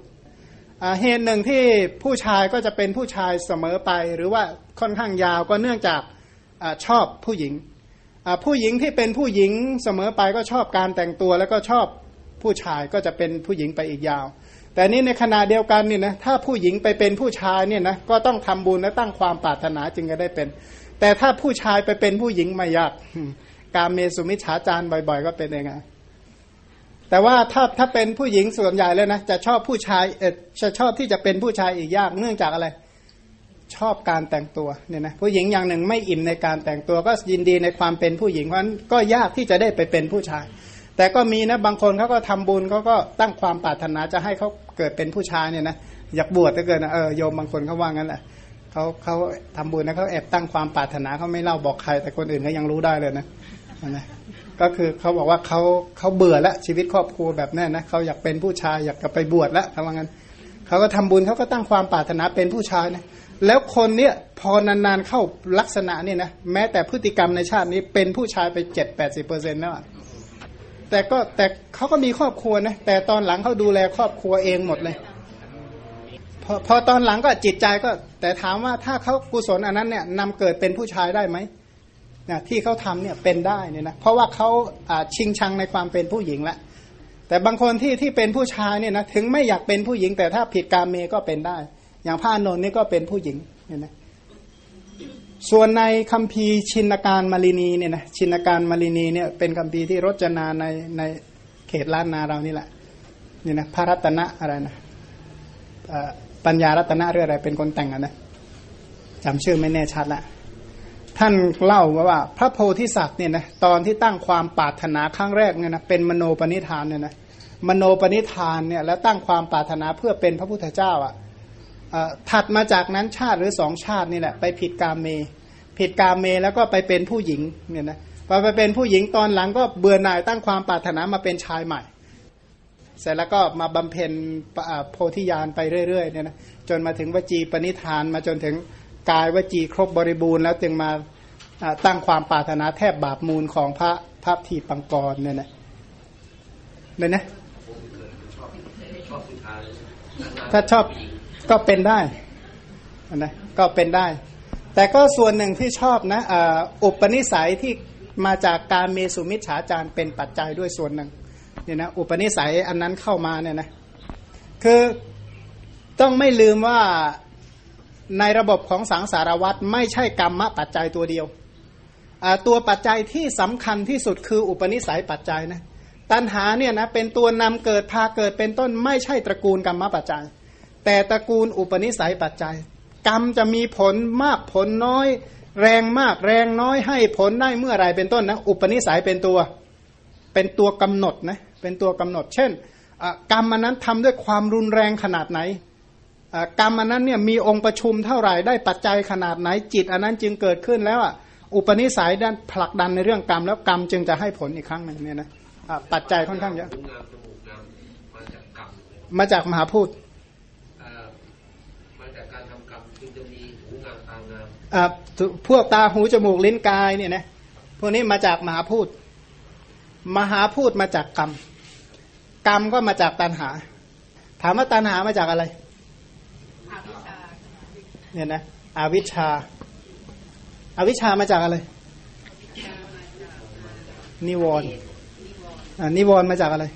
เหตุหนึ่งที่ผู้ชายก็จะเป็นผู้ชายเสมอไป หรือว่าค่อนข้างยาวก็เนื่องจากอชอบผู้หญิง ผู้หญิงที่เป็นผู้หญิงเสมอไปก็ชอบการแต่งตัวแล้วก็ชอบผู้ชายก็จะเป็นผู้หญิงไปอีกยาว แต่นี้ในขณะเดียวกันนี่นะถ้าผู้หญิงไปเป็นผู้ชายเนี่ยนะก็ต้องทำบุญและตั้งความปรารถนาจึงจะได้เป็น แต่ถ้าผู้ชายไปเป็นผู้หญิงไม่ยากการเมสุมิชฌาจารบ่อย ๆ ก็เป็นเองไงแต่ว่าถ้าถ้าเป็นผู้หญิงส่วนใหญ่เลยนะจะชอบผู้ชายเออจะชอบที่จะเป็นผู้ชายอีกยากเนื่องจากอะไร ชอบการแต่งตัวเนี่ยนะผู้หญิงอย่างหนึ่งไม่อิ่มในการแต่งตัวก็ยินดีในความเป็นผู้หญิงเพราะนั้นก็ยากที่จะได้ไปเป็นผู้ชาย แต่ก็มีนะบางคนเขาก็ทำบุญเขาก็ตั้งความปรารถนาจะให้เขาเกิดเป็นผู้ชายเนี่ยนะอยากบวชก็เกิดนะเออโยมบางคนเขาว่างั้นแหละ เขาเขาทำบุญนะเขาแอบตั้งความปรารถนาเขาไม่เล่าบอกใคร แต่คนอื่นเขายังรู้ได้เลยนะนะก็คือเขาบอกว่าเขาเขาเบื่อแล้วชีวิตครอบครัวแบบนั้นนะเขาอยากเป็นผู้ชายอยากจะไปบวชแล้วเขาว่างั้นเขาก็ทำบุญเขาก็ตั้งความปรารถนาเป็นผู้ชายนะแล้วคนเนี้ยพอนานๆเข้าลักษณะนี่นะแม้แต่พฤติกรรมในชาตินี้เป็นผู้ชายไปเจ็ดแปดสิบเปอร์เซ็นต์แล้วแต่ก็แต่เขาก็มีครอบครัวนะแต่ตอนหลังเขาดูแลครอบครัวเองหมดเลย พอพอตอนหลังก็จิตใจก็ แต่ถามว่าถ้าเขากุศลอันนั้นเนี่ยนำเกิดเป็นผู้ชายได้ไหมนะที่เขาทำเนี่ยเป็นได้เนี่ยนะเพราะว่าเขาชิงชังในความเป็นผู้หญิงละแต่บางคนที่ที่เป็นผู้ชายเนี่ยนะถึงไม่อยากเป็นผู้หญิง แต่ถ้าผิดการเมก็เป็นได้ อย่างพระนนท์นี่ก็เป็นผู้หญิงเนี่ยนะส่วนในคัมภีร์ชินการมารินีเนี่ยนะชินการมารินีเนี่ยเป็นคัมภีร์ที่รจนาในในเขตล้านนาเรานี่แหละนี่นะพระรัตนะอะไรนะ ปัญญารัตนะเรื่องอะไรเป็นคนแต่งอะนะจำชื่อไม่แน่ชัดละท่านเล่าว่า พระโพธิสัตว์เนี่ยนะตอนที่ตั้งความปรารถนาครั้งแรกเนี่ยนะเป็นมโนปณิธานเนี่ยนะมโนปณิธานเนี่ยแล้วตั้งความปรารถนาเพื่อเป็นพระพุทธเจ้าอะถัดมาจากนั้นชาติหรือสองชาตินี่แหละไปผิดกามเม ผิดกามเมแล้วก็ไปเป็นผู้หญิงเนี่ยนะพอไปเป็นผู้หญิงตอนหลังก็เบื่อหน่ายตั้งความปรารถนามาเป็นชายใหม่ เสร็จแล้วก็มาบำเพ็ญโพธิญาณไปเรื่อยๆเนี่ยนะจนมาถึงวจีปณิธานมาจนถึงกายวจีครบบริบูรณ์แล้วจึงมาตั้งความปรารถนาแทบบาปมูลของพระพระทีปังกรเนี่ยนะเนี่ยนะถ้าชอบก็เป็นได้นะก็เป็นได้ แต่ก็ส่วนหนึ่งที่ชอบนะอุปนิสัยที่มาจากการเมสุมิจฉาจารเป็นปัจจัยด้วยส่วนหนึ่ง เนี่ยนะอุปนิสัยอันนั้นเข้ามาเนี่ยนะคือต้องไม่ลืมว่าในระบบของสังสารวัตรไม่ใช่กรรมปัจจัยตัวเดียว ตัวปัจจัยที่สำคัญที่สุดคืออุปนิสัยปัจจัยนะตัณหาเนี่ยนะเป็นตัวนำเกิดพาเกิดเป็นต้นไม่ใช่ตระกูลกรรมปัจจัย แต่ตระกูลอุปนิสัยปัจจัย กรรมจะมีผลมากผลน้อย แรงมากแรงน้อยให้ผลได้เมื่อไรเป็นต้นนะอุปนิสัยเป็นตัว เป็นตัวกำหนดนะ เป็นตัวกำหนด เช่นกรรมมันนั้นทำด้วยความรุนแรงขนาดไหนกรรมอันนั้นเนี่ยมีองค์ประชุมเท่าไหร่ได้ปัจจัยขนาดไหนจิต อันนั้นจึงเกิดขึ้นแล้วอะอุปนิสัยด้านผลักดันในเรื่องกรรม แล้วกรรมจึงจะให้ผลอีกครั้งหนึ่งเนี่ยนะปัจจัยค่อนข้างเยอะมาจากมหาพูดมาจากการทำกรรมจึงจะมีหูงามตางามพวกตาหูจมูกลิ้นกายเนี่ยนะพวกนี้มาจากมหาพูด มหาพูดมาจากกรรม กรรมก็มาจากตัณหา ถามว่าตัณหามาจากอะไรเนี่ยนะอวิชชาอาวิชชามาจากอะไร นิวรณ์นิวรณ์มาจากอะไร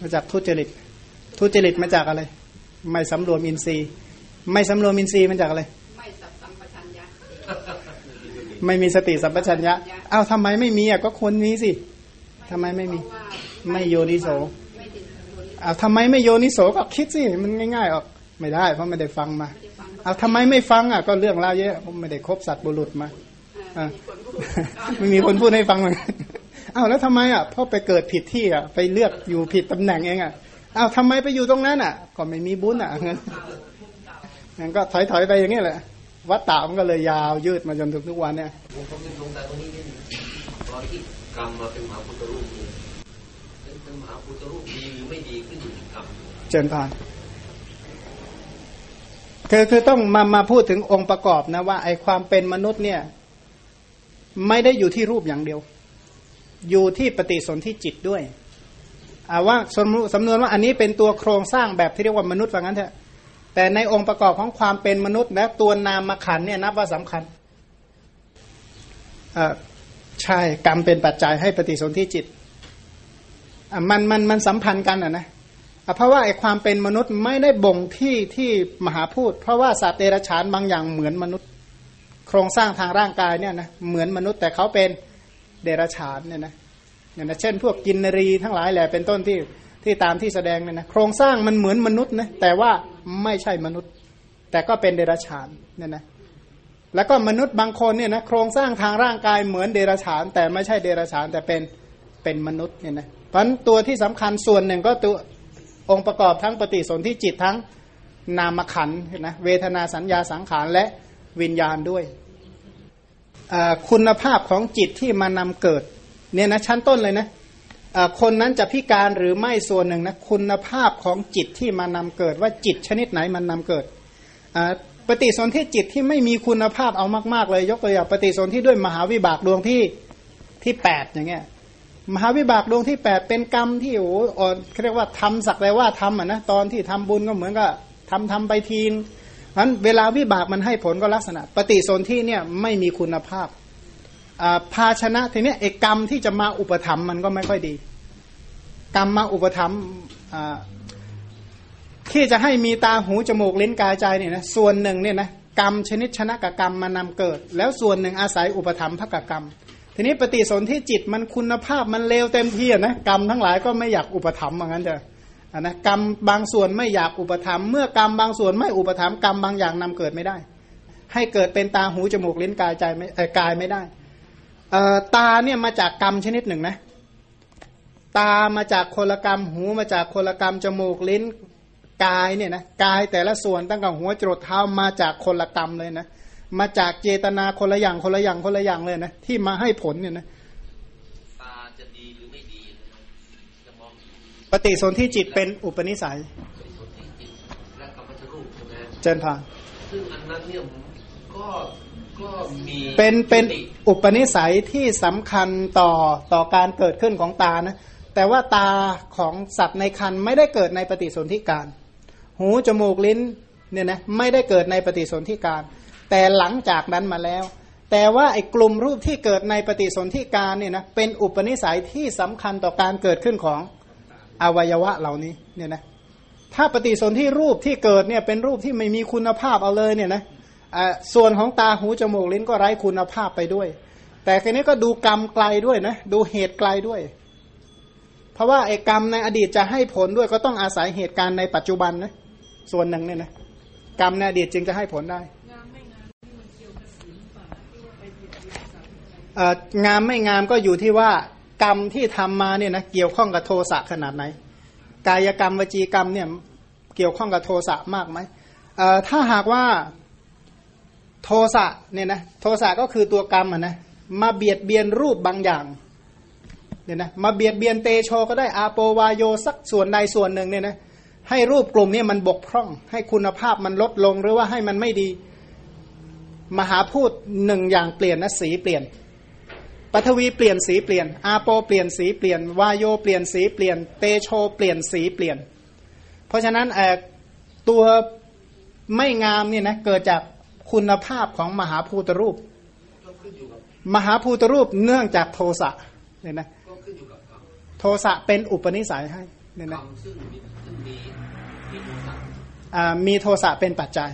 มาจากทุจริต ทุจริตมาจากอะไร ไม่สำรวมอินทรีย์ ไม่สำรวมอินทรีย์มาจากอะไร ไม่มีสติสัมปชัญญะอ้าวทำไมไม่มีอะก็คนนี้สิทำไมไม่มี ไม่โยนิโสอ้าวทำไมไม่โยนิโสก็คิดสิมันง่ายๆออกไม่ได้ เพราะไม่ได้ฟังมาเอาทำไมไม่ฟังอะก็เรื่องเล่าเยอะผมไม่ได้คบสัตว์บุรุษมาอ่าไม่มีคนพูดให้ฟังเลยอ้าวแล้วทำไมอะเพราะไปเกิดผิดที่อะไปเลือกอยู่ผิดตำแหน่งเองอะอ้าวทำไมไปอยู่ตรงนั้นอะ ก็ไม่มีบุญอะงั้นงั้นก็ถอยถอยไปอย่างเงี้ยแหละวัดตามันก็เลยยาวยืดมาจนถึงทุกวันเนี่ยผมก็เป็นตรงแต่ตรงนี้นี่ตอนที่กรรมมาเป็นมหาพุทธรูป เป็นมหาพุทธรูปดีหรือไม่ดีขึ้นอยู่กับกรรมเจนพานคือคือต้องมามาพูดถึงองค์ประกอบนะว่าไอความเป็นมนุษย์เนี่ย ไม่ได้อยู่ที่รูปอย่างเดียว อยู่ที่ปฏิสนธิจิตด้วยอาว่าสมสำนวนว่าอันนี้เป็นตัวโครงสร้างแบบที่เรียกว่ามนุษย์ว่างั้นเถอะแต่ในองค์ประกอบของความเป็นมนุษย์นะตัวนามขันเนี่ยนับว่าสำคัญอ่าใช่กรรมเป็นปัจจัยให้ปฏิสนธิจิต มันมันมันสัมพันธ์กันอะนะเพราะว่าไอความเป็นมนุษย์ไม่ได้บ่งที่ที่มหาพูด เพราะว่าสัตว์เดรัจฉานบางอย่างเหมือนมนุษย์ โครงสร้างทางร่างกายเนี่ยนะเหมือนมนุษย์แต่เขาเป็นเดรัจฉานเนี่ยนะเนี่ยนะเช่น พวกกินนรีทั้งหลายแหละเป็นต้นที่ที่ตามที่แสดงเนี่ยนะโครงสร้างมันเหมือนมนุษย์นะแต่ว่าไม่ใช่มนุษย์ แต่ก็เป็นเดรัจฉานเนี่ยนะแล้วก็มนุษย์บางคนเนี่ยนะโครงสร้างทางร่างกายเหมือนเดรัจฉาน แต่ไม่ใช่เดรัจฉานแต่เป็นเป็นมนุษย์เนี่ยนะ เพราะตัวที่สำคัญส่วนหนึ่งก็ตัวองค์ประกอบทั้งปฏิสนธิจิตทั้งนามขันนะเวทนาสัญญาสังขารและวิญญาณด้วย คุณภาพของจิตที่มานำเกิดเนี่ยนะชั้นต้นเลยนะคนนั้นจะพิการหรือไม่ส่วนหนึ่งนะคุณภาพของจิตที่มานำเกิด ว่าจิตชนิดไหนมันนำเกิดปฏิสนธิจิตที่ไม่มีคุณภาพเอามาก ๆ เลยยกตัวอย่างปฏิสนธิด้วยมหาวิบากดวงที่ที่แปดอย่างเงี้ย มหาวิบากดวงที่แปดเป็นกรรมที่โอ้อ่อนเรียกว่าทำสักแต่ว่าทำอะนะตอนที่ทำบุญก็เหมือนกับทำทำไปทีนนั้นเวลาวิบากมันให้ผลก็ลักษณะ ปฏิสนธิเนี่ยไม่มีคุณภาพภาชนะทีนี้เอกกรรมที่จะมาอุปธรรมมันก็ไม่ค่อยดี กรรมมาอุปธรรมที่จะให้มีตาหูจมูกลิ้นกายใจเนี่ยนะส่วนหนึ่งเนี่ยนะกรรมชนิดชนะกกรรมมานำเกิด แล้วส่วนหนึ่งอาศัยอุปธรรมภกกรรม ทีนี้ปฏิสนธิจิตมันคุณภาพมันเลวเต็มที่นะกรรมทั้งหลายก็ไม่อยากอุปถัมภ์เหมือนกันเถอะนะกรรมบางส่วนไม่อยากอุปถัมภ์เมื่อกรรมบางส่วนไม่อุปถัมภ์กรรมบางอย่างนำเกิดไม่ได้ ให้เกิดเป็นตาหูจมูกลิ้นกายใจไม่กายไม่ได้ตาเนี่ยมาจากกรรมชนิดหนึ่งนะ ตามาจากโคลกรรม หูมาจากโคลกรรมจมูกลิ้นกายเนี่ยนะกายแต่ละส่วนตั้งแต่หัวจรดเท้ามาจากโคลกรรมเลยนะ มาจากเจตนาคนละอย่างคนละอย่างคนละอย่างเลยนะที่มาให้ผลเนี่ยนะตาจะดีหรือไม่ดีนะครับจะมองปฏิสนธิจิตเป็นอุปนิสัยเป็นส่วนที่จิตและกรรมชรูปใช่ไหมเจนพานซึ่งอันนั้นเนี่ยก็ก็มีเป็นเป็นมิติอุปนิสัยที่สำคัญต่อต่อการเกิดขึ้นของตานะแต่ว่าตาของสัตว์ในคันไม่ได้เกิดในปฏิสนธิการ หูจมูกลิ้นเนี่ยนะไม่ได้เกิดในปฏิสนธิการ แต่หลังจากนั้นมาแล้ว แต่ว่าไอ้กลุ่มรูปที่เกิดในปฏิสนธิการเนี่ยนะเป็นอุปนิสัยที่สำคัญต่อการเกิดขึ้นของอวัยวะเหล่านี้เนี่ยนะถ้าปฏิสนธิรูปที่เกิดเนี่ยเป็นรูปที่ไม่มีคุณภาพเอาเลยเนี่ยนะส่วนของตาหูจมูกลิ้นก็ไร้คุณภาพไปด้วย แต่ทีนี้ก็ดูกรรมไกลด้วยนะดูเหตุไกลด้วย เพราะว่าไอ้กรรมในอดีตจะให้ผลด้วยก็ต้องอาศัยเหตุการณ์ในปัจจุบันนะส่วนหนึ่งเนี่ยนะกรรมในอดีตจึงจะให้ผลได้เอ่อ งามไม่งามก็อยู่ที่ว่ากรรมที่ทำมาเนี่ยนะเกี่ยวข้องกับโทสะขนาดไหน กายกรรมวจีกรรมเนี่ยเกี่ยวข้องกับโทสะมากไหมถ้าหากว่าโทสะเนี่ยนะโทสะก็คือตัวกรรมอะนะมาเบียดเบียนรูปบางอย่างเนี่ยนะมาเบียดเบียนเตโชก็ได้อาโปวายโยสักส่วนใดส่วนหนึ่งเนี่ยนะให้รูปกลุ่มนี้มันบกพร่อง ให้คุณภาพมันลดลงหรือว่าให้มันไม่ดี มหาพูดหนึ่งอย่างเปลี่ยนนะสีเปลี่ยน ปฐวีเปลี่ยนสีเปลี่ยน อาโปเปลี่ยนสีเปลี่ยน วายโยเปลี่ยนสีเปลี่ยน เตโชเปลี่ยนสีเปลี่ยน เพราะฉะนั้นตัวไม่งามเนี่ยนะเกิดจากคุณภาพของมหาภูตรูป มหาภูตรูปเนื่องจากโทสะเนี่ยนะโทสะเป็นอุปนิสัยให้เนี่ยนะมีโทสะเป็นปัจจัย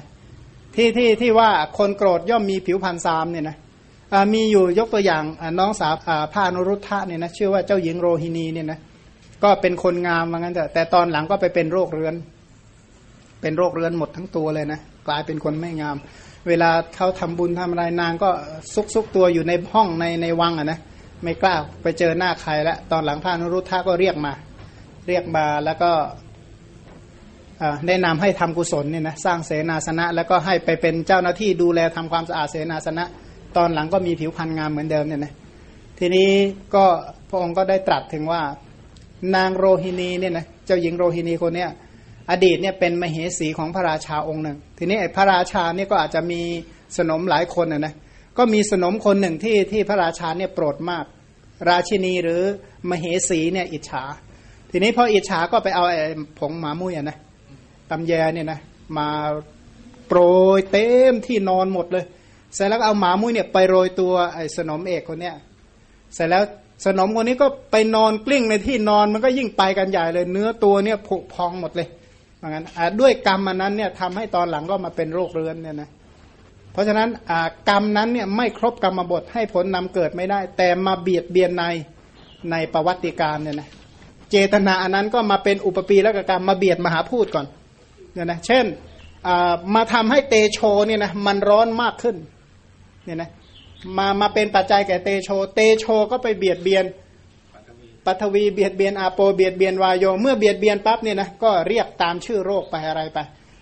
ที่ที่ที่ว่าคนโกรธย่อมมีผิวพรรณซามเนี่ยนะ มีอยู่ยกตัวอย่างน้องสาวอ่าพระอนุรุทธะเนี่ยนะชื่อว่าเจ้าหญิงโรฮินีเนี่ยนะก็เป็นคนงามว่างั้นแต่แต่ตอนหลังก็ไปเป็นโรคเรื้อน เป็นโรคเรื้อนหมดทั้งตัวเลยนะกลายเป็นคนไม่งาม เวลาเขาทำบุญทำอะไรนางก็ซุกซุกตัวอยู่ในห้องในในวังอะนะไม่กล้าไปเจอหน้าใครแล้วตอนหลังพระอนุรุทธะก็เรียกมา เรียกมาแล้วก็แนะนำให้ทำกุศลเนี่ยนะสร้างเสนาสนะ แล้วก็ให้ไปเป็นเจ้าหน้าที่ดูแลทำความสะอาดเสนาสนะ ตอนหลังก็มีผิวพรรณงามเหมือนเดิมเนี่ยนะทีนี้ก็พระองค์ก็ได้ตรัสถึงว่า นางโรฮินีเนี่ยนะเจ้าหญิงโรฮินีคนเนี้ยอดีตเนี่ยเป็นมเหสีของพระราชาองค์หนึ่ง ทีนี้ไอ้พระราชาเนี่ยก็อาจจะมีสนมหลายคนนะนะก็มีสนมคนหนึ่งที่ที่พระราชาเนี่ยโปรดมาก ราชินีหรือมเหสีเนี่ยอิจฉา ทีนี้พออิจฉาก็ไปเอาไอ้ผงหมามุ้ยอะนะตำแยเนี่ยนะมาโปรยเต็มที่นอนหมดเลย เสร็จแล้วเอาหมามุ้ยเนี่ยไปโรยตัวไอ้สนมเอกคนเนี้ยเสร็จแล้วสนมคนนี้ก็ไปนอนกลิ้งในที่นอนมันก็ยิ่งไปกันใหญ่เลย เนื้อตัวเนี่ยผุพองหมดเลยเพราะงั้นด้วยกรรมมันนั้นเนี่ยทำให้ตอนหลังก็มาเป็นโรคเรื้อนเนี่ยนะเพราะฉะนั้นกรรมนั้นเนี่ยไม่ครบกรรมบทให้ผลนำเกิดไม่ได้ แต่มาเบียดเบียนในในประวัติการเนี่ยนะเจตนาอันนั้นก็มาเป็นอุปปีและกรรมมาเบียดมหาพูดก่อนเนี่ยนะเช่นมาทำให้เตโชเนี่ยนะมันร้อนมากขึ้น เนี่ยนะมามาเป็นปัจจัยแก่เตโช เตโชก็ไปเบียดเบียนปัทวีเบียดเบียนอาโปเบียดเบียนวายโย เมื่อเบียดเบียนปั๊บเนี่ยนะก็เรียกตามชื่อโรคไปอะไรไป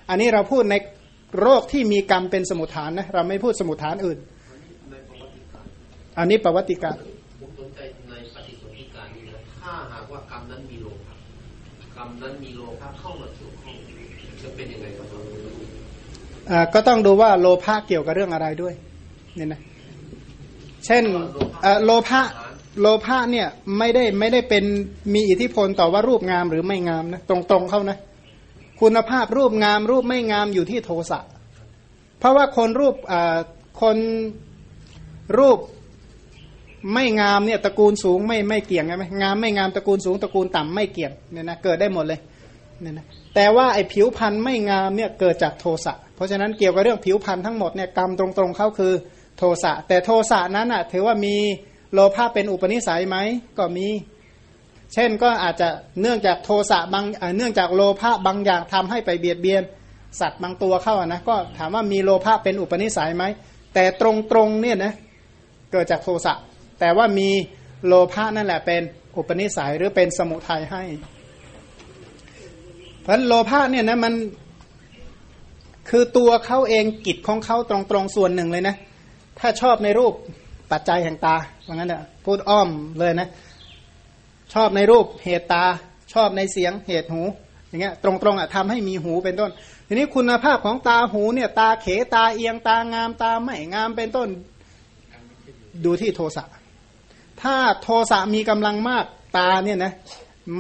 อันนี้เราพูดในโรคที่มีกรรมเป็นสมุทฐานนะเราไม่พูดสมุทฐานอื่นในประวัติการอันนี้ประวัติการผมสนใจในปฏิสนธิการนี้นะถ้าหากว่ากรรมนั้นมีโลภะกรรมนั้นมีโลภะเข้ามาเกี่ยวข้องจะเป็นยังไงกับเราอ่าก็ต้องดูว่าโลภะเกี่ยวกับเรื่องอะไรด้วย เนี่ยนะเช่นโลภะโลภะเนี่ยไม่ได้ไม่ได้เป็นมีอิทธิพลต่อว่ารูปงามหรือไม่งามนะตรงๆเข้านะ คุณภาพรูปงามรูปไม่งามอยู่ที่โทสะเพราะว่าคนรูปคนรูปไม่งามเนี่ยตระกูลสูงไม่ไม่เกี่ยงใช่ไหมงามไม่งามตระกูลสูงตระกูลต่ำไม่เกี่ยงเนี่ยนะเกิดได้หมดเลยเนี่ยนะแต่ว่าไอ้ผิวพันธุ์ไม่งามเนี่ยเกิดจากโทสะเพราะฉะนั้นเกี่ยวกับเรื่องผิวพันธุ์ทั้งหมดเนี่ยกรรมตรงๆเขาคือ โทสะแต่โทสะนั้นอะ ถือว่ามีโลภะเป็นอุปนิสัยไหมก็มี เช่นก็อาจจะเนื่องจากโทสะบางเนื่องจากโลภะบางอย่างทำให้ไปเบียดเบียน สัตว์บางตัวเข้านะก็ถามว่ามีโลภะเป็นอุปนิสัยไหมแต่ตรงๆเนี่ยนะเกิดจากโทสะแต่ว่ามีโลภะนั่นแหละเป็นอุปนิสัยหรือเป็นสมุทัยให้ เพราะฉะนั้นโลภะเนี่ยนะมันคือตัวเขาเองกิจของเขาตรงๆส่วนหนึ่งเลยนะ ถ้าชอบในรูปปัจจัยแห่งตาว่างั้นเถอะพูดอ้อมเลยนะ ชอบในรูปเหตุตา ชอบในเสียงเหตุหู อย่างเงี้ยตรงๆอะทำให้มีหูเป็นต้น ทีนี้คุณภาพของตาหูเนี่ย ตาเขตาเอียงตางามตาไม่งามเป็นต้น ดูที่โทสะถ้าโทสะมีกำลังมากตาเนี่ยนะ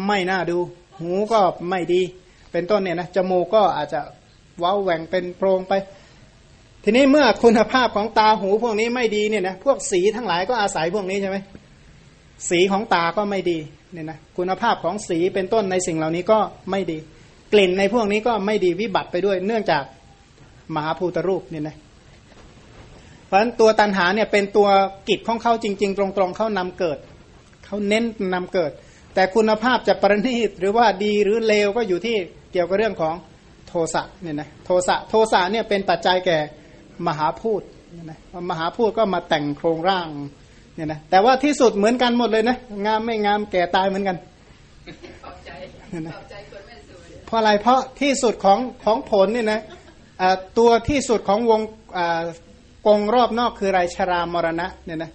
ไม่น่าดู หูก็ไม่ดี เป็นต้นเนี่ยนะจมูกก็อาจจะว้าแหว่งเป็นโพรงไป ทีนี้เมื่อคุณภาพของตาหูพวกนี้ไม่ดีเนี่ยนะพวกสีทั้งหลายก็อาศัยพวกนี้ใช่ไหมสีของตาก็ไม่ดีเนี่ยนะคุณภาพของสีเป็นต้นในสิ่งเหล่านี้ก็ไม่ดี กลิ่นในพวกนี้ก็ไม่ดีวิบัติไปด้วย เนื่องจากมหาภูตรูปเนี่ยนะเพราะฉะนั้นตัวตันหาเนี่ยเป็นตัวกิจของเขาจริง ๆ ตรงๆเขานำเกิดเขาเน้นนำเกิด แต่คุณภาพจะประณีตหรือว่าดีหรือเลวก็อยู่ที่เกี่ยวกับเรื่องของโทสะเนี่ยนะโทสะโทสะเนี่ยเป็นปัจจัยแก่ มหาพูดเนี่ยนะมหาพูดก็มาแต่งโครงร่างเนี่ยนะแต่ว่าที่สุดเหมือนกันหมดเลยนะงามไม่งามแก่ตายเหมือนกันขอบใจขอบใจคนแม่นสวยเพราะอะไรเพราะที่สุดของของผลเนี่ยนะอ่าตัวที่สุดของวงอ่ากงรอบนอกคือไรชรามรณะเนี่ยนะ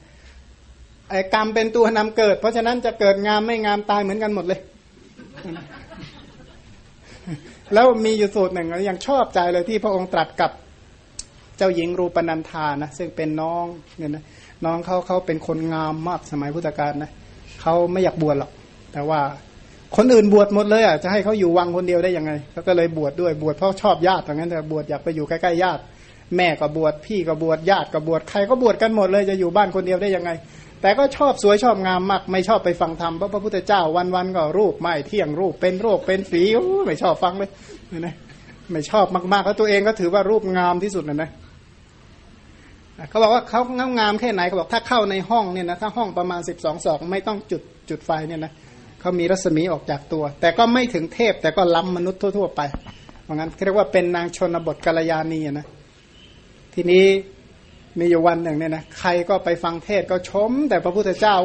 ไอ้กรรมเป็นตัวนำเกิด เพราะฉะนั้นจะเกิดงามไม่งามตายเหมือนกันหมดเลย แล้วมีอยู่สูตรหนึ่ง ยังชอบใจเลยที่พระองค์ตรัสกับ เจ้าหญิงรูปนันธานะซึ่งเป็นน้องเนี่ยนะน้องเขาเขาเป็นคนงามมากสมัยพุทธกาลนะเขาไม่อยากบวชหรอก แต่ว่าคนอื่นบวชหมดเลยอะจะให้เขาอยู่วังคนเดียวได้ยังไงเขาก็เลยบวชดด้วยบวชเพราะชอบญาติอย่างนั้นแต่บวชอยากไปอยู่ใกล้ๆญาติ แม่ก็บวชพี่ก็บวชญาติก็บวชใครก็บวชกันหมดเลยจะอยู่บ้านคนเดียวได้ยังไง แต่ก็ชอบสวยชอบงามมากไม่ชอบไปฟังธรรมเพราะพระพุทธเจ้าวันๆก็รูปไม่เที่ยงรูปเป็นโรคเป็นฝีไม่ชอบฟังเลยนะไม่ชอบมากๆแล้วตัวเองก็ถือว่ารูปงามที่สุดนะนะ เขาบอกว่าเขางามงามแค่ไหนเขาบอกถ้าเข้าในห้องเนี่ยนะถ้าห้องประมาณสิบสองศอกไม่ต้องจุดจุดไฟเนี่ยนะเขามีรัศมีออกจากตัว แต่ก็ไม่ถึงเทพแต่ก็ล้ำมนุษย์ทั่ว ๆ ไปเพราะงั้นเรียกว่าเป็นนางชนบทกัลยาณีนะทีนี้มีอยู่วันหนึ่งเนี่ยนะใครก็ไปฟังเทศก็ชม แต่พระพุทธเจ้า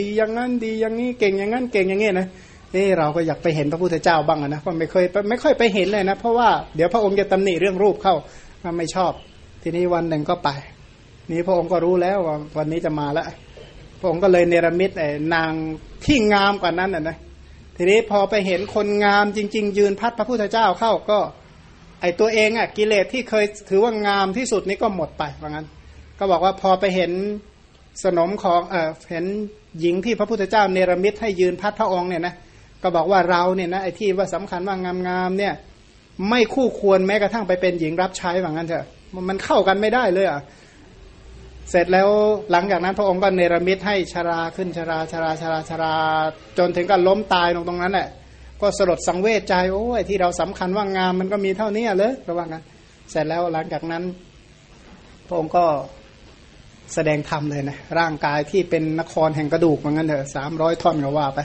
ดีอย่างนั้นดีอย่างนี้เก่งอย่างนั้นเก่งอย่างนี้นะเออเราก็อยากไปเห็นพระพุทธเจ้าบ้างนะก็ไม่เคยไม่ค่อยไปเห็นเลยนะ เพราะว่าเดี๋ยวพระองค์จะตำหนิเรื่องรูปเข้าไม่ชอบ ทีนี้วันหนึ่งก็ไป นี่พระองค์ก็รู้แล้วว่าวันนี้จะมาแล้วพระองค์ก็เลยเนรมิตไอ้นางที่งามกว่านั้นนะนะทีนี้พอไปเห็นคนงามจริง ๆ ยืนพัดพระพุทธเจ้าเข้าก็ ไอ้ตัวเองอะกิเลสที่เคยถือว่างามที่สุดนี้ก็หมดไปว่างั้น ก็บอกว่าพอไปเห็นสนมของเออเห็นหญิงที่พระพุทธเจ้าเนรมิตให้ยืนพัดพระองค์เนี่ยนะก็บอกว่าเราเนี่ยนะไอ้ที่ว่าสำคัญว่างามๆเนี่ย ไม่คู่ควรแม้กระทั่งไปเป็นหญิงรับใช้ว่างั้นเถอะมันเข้ากันไม่ได้เลยอะ เสร็จแล้วหลังจากนั้นพระองค์ก็เนรมิตให้ชราขึ้นชราชราชราชรา จนถึงกับล้มตายลงตรงนั้นแหละก็สลดสังเวชใจโอ้ยที่เราสำคัญว่างามมันก็มีเท่านี้เลยระว่างั้นเสร็จแล้วหลังจากนั้น พระองค์ก็แสดงธรรมเลยนะร่างกายที่เป็นนครแห่งกระดูกเหมือนกันเถอะสามร้อยท่อนก็ว่าไป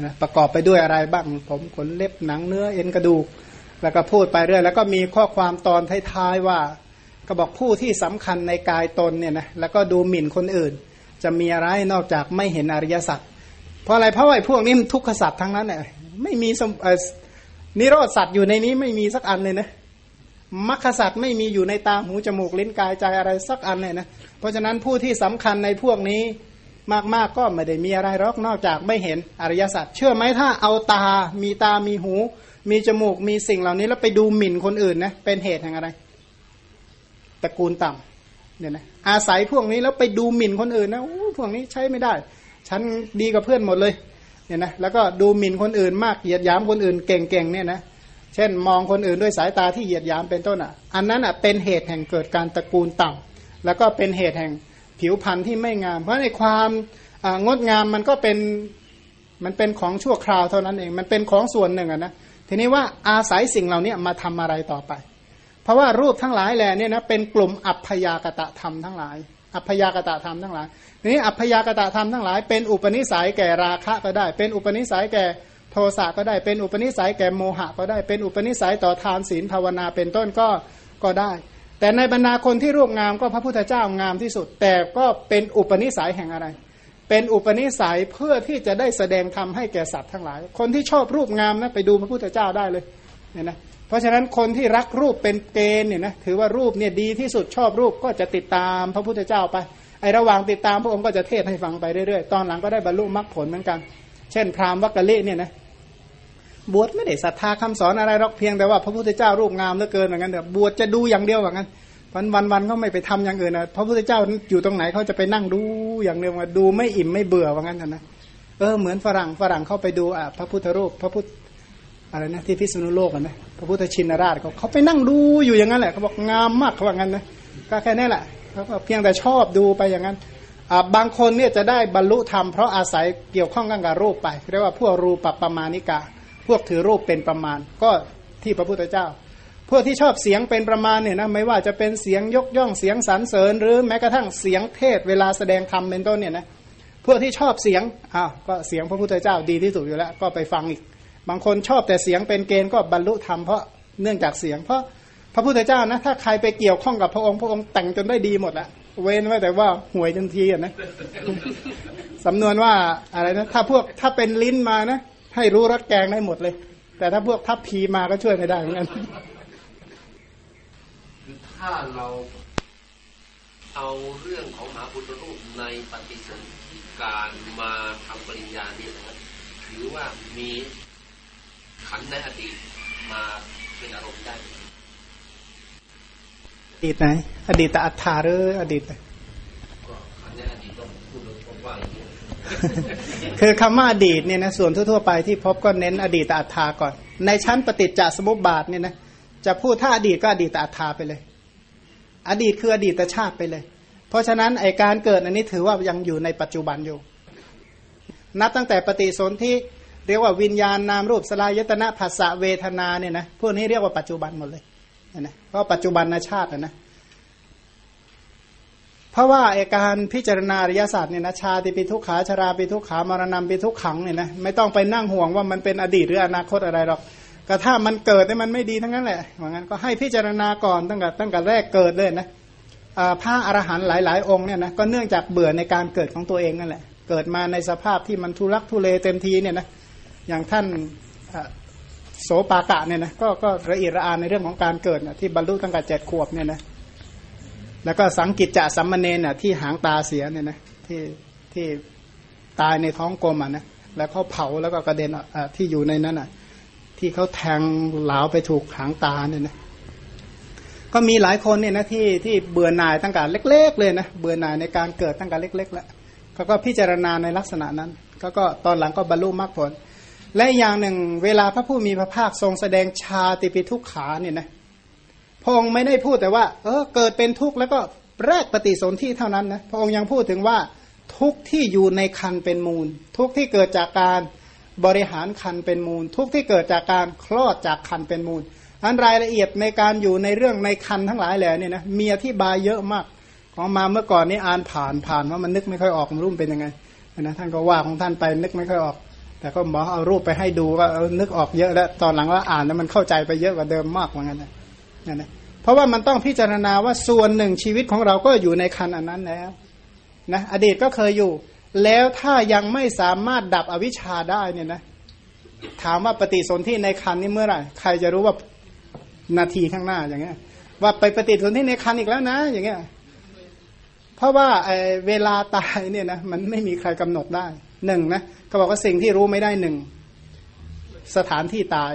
นะประกอบไปด้วยอะไรบ้าง ผมขนเล็บหนังเนื้อเอ็นกระดูก แล้วก็พูดไปเรื่อย แล้วก็มีข้อความตอนท้ายๆว่า ก็บอกผู้ที่สำคัญในกายตนเนี่ยนะแล้วก็ดูหมิ่นคนอื่น จะมีอะไรนอกจากไม่เห็นอริยสัจเพราะอะไรเพราะไอ้พวกนี้มันทุกขสัจทั้งนั้นเนี่ยไม่มีสมเอ่อนิโรธสัจอยู่ในนี้ไม่มีสักอันเลยนะมรรคสัจไม่มีอยู่ในตาหูจมูกลิ้นกายใจอะไรสักอันเลยนะเพราะฉะนั้นผู้ที่สำคัญในพวกนี้มากๆก็ไม่ได้มีอะไรหรอกนอกจากไม่เห็นอริยสัจเชื่อไหมถ้าเอาตา มีตามีหู มีจมูกมีสิ่งเหล่านี้แล้วไปดูหมิ่นคนอื่นนะเป็นเหตุแห่งอะไร ตระกูลต่ำเนี่ยนะอาศัยพวกนี้แล้วไปดูหมิ่นคนอื่นนะอพวกนี้ใช้ไม่ได้ ฉันดีกับเพื่อนหมดเลยเนี่ยนะแล้วก็ดูหมิ่นคนอื่นมากเหยียดหยามคนอื่นเก่งๆเนี่ยนะเช่นมองคนอื่นด้วยสายตาที่เหยียดหยามเป็นต้นอะ อันนั้นอะเป็นเหตุแห่งเกิดการตระกูลต่ำแล้วก็เป็นเหตุแห่งผิวพรรณที่ไม่งาม เพราะในความงดงามมันก็เป็นมันเป็นของชั่วคราวเท่านั้นเอง มันเป็นของส่วนหนึ่งอะนะทีนี้ว่าอาศัยสิ่งเหล่านี้มาทำอะไรต่อไป เพราะว่ารูปทั้งหลายแหล่เนี่ยนะเป็นกลุ่มอัพยากตะธรรมทั้งหลาย อัพยากตะธรรมทั้งหลายทีนี้อัพยากตะธรรมทั้งหลาย เป็นอุปนิสัยแก่ราคะก็ได้ เป็นอุปนิสัยแก่โทสะก็ได้ เป็นอุปนิสัยแก่โมหะก็ได้ เป็นอุปนิสัยต่อทานศีลภาวนาเป็นต้นก็ก็ได้ แต่ในบรรดาคนที่รูปงามก็พระพุทธเจ้างามที่สุด แต่ก็เป็นอุปนิสัยแห่งอะไร เป็นอุปนิสัยเพื่อที่จะได้แสดงธรรมให้แก่สัตว์ทั้งหลาย คนที่ชอบรูปงามนะไปดูพระพุทธเจ้าได้เลยเนี่ยนะ เพราะฉะนั้นคนที่รักรูปเป็นเกณฑ์เนี่ยนะถือว่ารูปเนี่ยดีที่สุดชอบรูปก็จะติดตามพระพุทธเจ้าไปไอระหว่างติดตามพระองค์ก็จะเทศให้ฟังไปเรื่อยๆ ตอนหลังก็ได้บรรลุมรรคผลเหมือนกัน เช่น พราหมณ์วักกะลิเนี่ยนะบวชไม่ได้ศรัทธาคำสอนอะไรหรอกเพียงแต่ว่าพระพุทธเจ้ารูปงามเหลือเกินเหมือนกันเถอะบวชจะดูอย่างเดียวเหมือนกันวันวันวันเขาไม่ไปทำอย่างอื่นนะพระพุทธเจ้าอยู่ตรงไหนเขาจะไปนั่งดูอย่างเดียวมาดูไม่อิ่มไม่เบื่อว่างั้นนะเออเหมือนฝรั่งฝรั่งเข้าไปดูอะพระพุทธรูปพระพุทธอะไรนะที่พิษณุโลกนะ พระพุทธชินราชเขาเขาไปนั่งดูอยู่อย่างนั้นแหละเขาบอกงามมากเขาว่างั้นนะก็แค่นี้แหละเขาก็เพียงแต่ชอบดูไปอย่างนั้นบางคนเนี่ยจะได้บรรลุธรรมเพราะอาศัยเกี่ยวข้องกับรูปไปเรียกว่าพวกรูปปัปมาณิกาพวกถือรูปเป็นประมาณ ก็ที่พระพุทธเจ้า พวกที่ชอบเสียงเป็นประมาณเนี่ยนะไม่ว่าจะเป็นเสียงยกย่องเสียงสรรเสริญ หรือแม้กระทั่งเสียงเทศเวลาแสดงธรรมเป็นต้นเนี่ยนะพวกที่ชอบเสียงอ้าวก็เสียงพระพุทธเจ้าดีที่สุดอยู่แล้ว ก็ไปฟังอีก บางคนชอบแต่เสียงเป็นเกณฑ์ก็บรรลุธรรมเพราะเนื่องจากเสียงเพราะพระพุทธเจ้านะถ้าใครไปเกี่ยวข้องกับพระองค์พระองค์แต่งจนได้ดีหมดละเว้นไว้แต่ว่าห่วยทันทีอะนะสำนวนว่าอะไรนะถ้าพวกถ้าเป็นลิ้นมานะให้รู้รสแกงได้หมดเลย แต่ถ้าพวกทัพพีมาก็ช่วยไม่ได้เหมือนกันคือถ้าเราเอาเรื่องของมหาพุทธรูปในปฏิสนธิการมาทำปริญญาเนี่ยนะถือว่ามี ขันธ์ในอดีตมาเป็นอารมณ์ได้ไหมอดีตไหน อดีตอัฏฐาหรืออดีตไหนก็ขันธ์ในอดีตต้องพูดกว้างๆอย่างนี้คือคำว่าอดีตเนี่ยนะส่วนทั่วๆไปที่พบก็เน้นอดีตอัฏฐาก่อน ในชั้นปฏิจจสมุปบาทเนี่ยนะจะพูดถ้าอดีตก็อดีตอัฏฐาไปเลย อดีตคืออดีตชาติไปเลย เพราะฉะนั้นไอการเกิดอันนี้ถือว่ายังอยู่ในปัจจุบันอยู่ นับตั้งแต่ปฏิสนธิ เรียกว่าวิญญาณนามรูปสลายตนะภาษาเวทนาเนี่ยนะพวกนี้เรียกว่าปัจจุบันหมดเลยนะเพราะปัจจุบันชาตินะนะเพราะว่าไอการพิจารณาอริยศาสตร์เนี่ยนะชาติปิทุกขาชราปิทุกขามรณะปิทุกขังเนี่ยนะไม่ต้องไปนั่งห่วงว่ามันเป็นอดีตหรืออนาคตอะไรหรอกก็ถ้ามันเกิดเนี่ยมันไม่ดีทั้งนั้นแหละเหมือนกันก็ให้พิจารณาก่อนตั้งแต่ตั้งแต่แรกเกิดเลยนะอ่าพระอรหันต์หลาย ๆ องค์เนี่ยนะก็เนื่องจากเบื่อในการเกิดของตัวเองนั่นแหละเกิดมาในสภาพที่มันทุรักทุเลเต็มทีเนี่ยนะ อย่างท่านโสปากะเนี่ยนะก็ก็ละเอียดระอาในเรื่องของการเกิดนะที่บรรลุตั้งแต่เจ็ดขวบเนี่ยนะแล้วก็สังกิจจะสัมมเนน่ะที่หางตาเสียเนี่ยนะที่ที่ตายในท้องกลมอะนะแล้วเขาเผาแล้วก็กระเด็นอะที่อยู่ในนั้นอะที่เขาแทงเหลาไปถูกหางตาเนี่ยนะก็มีหลายคนเนี่ยนะที่ที่เบื่อหน่ายตั้งแต่เล็ก ๆ เลยนะเบื่อหน่ายในการเกิดตั้งแต่เล็ก ๆ แล้วเขาก็พิจารณาในลักษณะนั้นเขาก็ตอนหลังก็บรรลุมรรคผล และอย่างหนึ่งเวลาพระผู้มีพระภาคทรงแสดงชาติปิทุกขาเนี่ยนะพระองค์ไม่ได้พูดแต่ว่า เออเกิดเป็นทุกข์แล้วก็แรกปฏิสนธิเท่านั้นนะพระองค์ยังพูดถึงว่าทุกข์ที่อยู่ในคันเป็นมูล ทุกข์ที่เกิดจากการบริหารคันเป็นมูล ทุกข์ที่เกิดจากการคลอดจากคันเป็นมูลอันรายละเอียดในการอยู่ในเรื่องในคันทั้งหลายแหล่เนี่ยนะมีอธิบายเยอะมากของมาเมื่อก่อนนี้อ่านผ่านผ่านว่ามันนึกไม่ค่อยออกมันรูปเป็นยังไงนะท่านก็ว่าของท่านไปนึกไม่ค่อยออก แต่ก็หมอเอารูปไปให้ดูก็เออนึกออกเยอะแล้วตอนหลังว่าอ่านแล้วมันเข้าใจไปเยอะกว่าเดิมมากเหมือนกันนะนั่นนะเพราะว่ามันต้องพิจารณาว่าส่วนหนึ่งชีวิตของเราก็อยู่ในคันอันนั้นแล้วนะอดีตก็เคยอยู่ แล้วถ้ายังไม่สามารถดับอวิชชาได้เนี่ยนะถามว่าปฏิสนธิในคันนี้เมื่อไหร่ใครจะรู้ว่านาทีข้างหน้าอย่างเงี้ย ว่าไปปฏิสนธิในคันอีกแล้วนะ อย่างเงี้ย เพราะว่าเวลาตายเนี่ยนะมันไม่มีใครกำหนดได้หนึ่งนะ เขาบอกว่าสิ่งที่รู้ไม่ได้หนึ่งสถานที่ตาย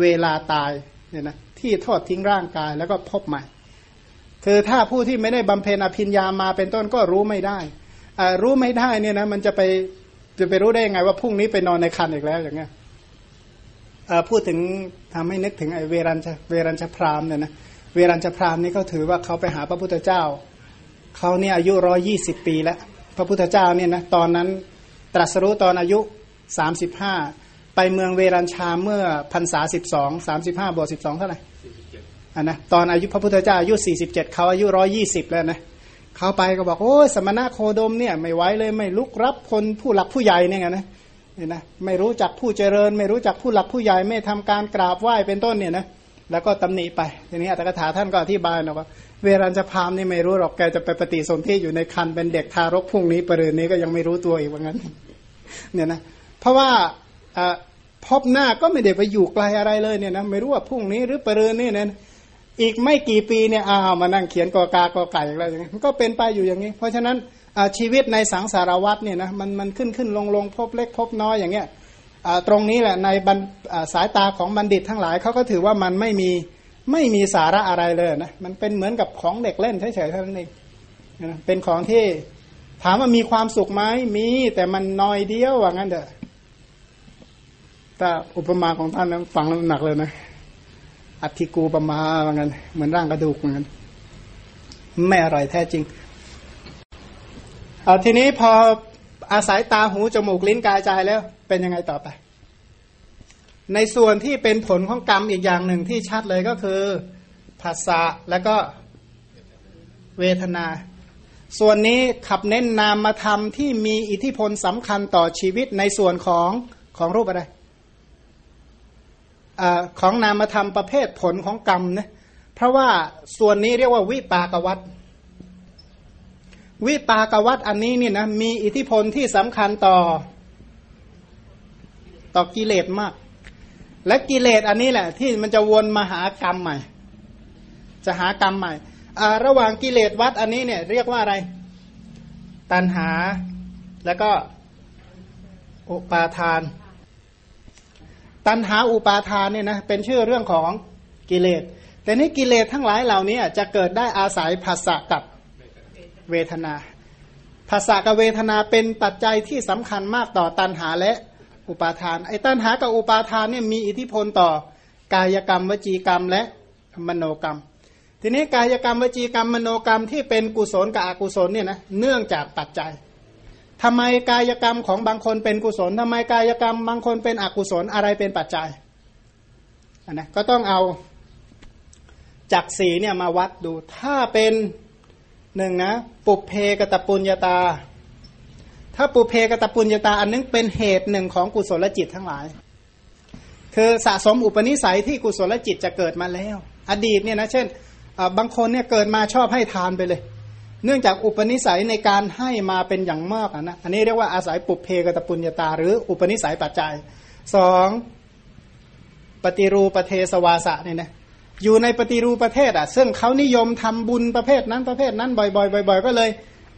เวลาตายเนี่ยนะที่ทอดทิ้งร่างกายแล้วก็พบใหม่ คือถ้าผู้ที่ไม่ได้บำเพ็ญอภิญญามาเป็นต้นก็รู้ไม่ได้อ่ารู้ไม่ได้เนี่ยนะมันจะไปจะไปรู้ได้ยังไงว่าพรุ่งนี้ไปนอนในคันอีกแล้วอย่างเงี้ยพูดถึงทำให้นึกถึงไอ้เวรัญชเวรัญชพรามเนี่ยนะเวรัญชพรามนี่เขาถือว่าเขาไปหาพระพุทธเจ้าเขาเนี่ยอายุร้อยี่สิบปีแล้ว พระพุทธเจ้าเนี่ยนะตอนนั้น ตรัสรู้ตอนอายุสามสิบห้าไปเมืองเวรัญชาเมื่อพรรษาสิบสองสามสิบห้าบวกสิบสองเท่าไหร่อะนะตอนอายุพระพุทธเจ้าอายุสี่สิบเจ็ดเขาอายุร้อยี่สิบแล้วนะเขาไปก็บอกโอ้สมณะโคดมเนี่ยไม่ไหวเลยไม่ลุกรับคนผู้หลักผู้ใหญ่เนี่ยไงนะเนี่ยนะไม่รู้จักผู้เจริญ ไม่รู้จักผู้หลักผู้ใหญ่ไม่ทำการกราบไหว้เป็นต้นเนี่ยนะแล้วก็ตำหนิไปทีนี้อัตถกถาท่านก็อธิบายนะว่าเวรัญชพามนี่ไม่รู้หรอกแกจะไปปฏิสนธิอยู่ในคันเป็นเด็กทารกพรุ่งนี้ประเด็นนี้ก็ยังไม่รู้ตัวอีกว่างั้น เนี่ยนะเพราะว่าพบหน้าก็ไม่ได้ไปอยู่ไกลอะไรเลยเนี่ยนะไม่รู้ว่าพรุ่งนี้หรือปรืนนี่เนี่ยอีกไม่กี่ปีเนี่ยอ้าวมานั่งเขียนกอกากอไก่อะไรอย่างเงี้ยมันก็เป็นไปอยู่อย่างนี้ เพราะฉะนั้นชีวิตในสังสารวัตเนี่ยนะมันมันขึ้นขึ้นลงลงพบเล็กพบน้อยอย่างเงี้ยตรงนี้แหละในบรรสายตาของบัณฑิตทั้งหลายเขาก็ถือว่ามันไม่มีไม่มีสาระอะไรเลยนะมันเป็นเหมือนกับของเด็กเล่นเฉยๆเท่านั้นเองเป็นของที่ ถามว่ามีความสุขไหมมี แต่มันน้อยเดียวว่างั้นเถอะแต่อุปมาของท่านนะฟังแล้วหนักเลยนะอัฐิกูประมาว่างั้นเหมือนร่างกระดูกเหมือนกันไม่อร่อยแท้จริงเอาทีนี้พออาศัยตาหูจมูกลิ้นกายใจแล้ว เป็นยังไงต่อไป ในส่วนที่เป็นผลของกรรมอีกอย่างหนึ่งที่ชัดเลยก็คือภาษาแล้วก็เวทนา ส่วนนี้ขับเน้นนามธรรมที่มีอิทธิพลสำคัญต่อชีวิตในส่วนของของรูปอะไรอของนามธรรมประเภทผลของกรรมนะเพราะว่าส่วนนี้เรียกว่าวิปากวัตวิปากวัตอันนี้นี่นะมีอิทธิพลที่สำคัญต่อ ต่อกิเลสมาก และกิเลสอันนี้แหละ ที่มันจะวนมาหากรรมใหม่ จะหากรรมใหม่ ระหว่างกิเลสวัดอันนี้เนี่ยเรียกว่าอะไร ตัณหา แล้วก็อุปาทาน ตัณหาอุปาทานเนี่ยนะเป็นชื่อเรื่องของกิเลส แต่นี้กิเลสทั้งหลายเหล่านี้จะเกิดได้อาศัยภาษะกับเวทนา ภาษากับเวทนาเป็นปัจจัยที่สำคัญมากต่อตัณหาและอุปาทาน ไอ้ตัณหากับอุปาทานเนี่ยมีอิทธิพลต่อกายกรรม วจีกรรมและมโนกรรม ทีนี้กายกรรมวจีกรรมมโนกรรมที่เป็นกุศลกับอกุศลเนี่ยนะเนื่องจากปัจจัยทำไมกายกรรมของบางคนเป็นกุศลทำไมกายกรรมบางคนเป็นอกุศลอะไรเป็นปัจจัยนนะก็ต้องเอาจักสีเนี่ยมาวัดดู ถ้าเป็นหนึ่งนะปุเพกตปุญญาตา ถ้าปุเพกตปุญญาตา อันนึงเป็นเหตุหนึ่งของกุศลจิตทั้งหลาย คือสะสมอุปนิสัยที่กุศลจิตจะเกิดมาแล้ว อดีตเนี่ยนะเช่น บางคนเนี่ยเกิดมาชอบให้ทานไปเลย เนื่องจากอุปนิสัยในการให้มาเป็นอย่างมากนะอันนี้เรียกว่าอาศัยปุเพกตปุญญาตา หรืออุปนิสัยปัจจัยสองปฏิรูปเทสวาสะเนี่ยนะอยู่ในปฏิรูปประเทศอะ ซึ่งเขานิยมทำบุญประเภทนั้นประเภทนั้นบ่อยๆบ่อยๆก็เลย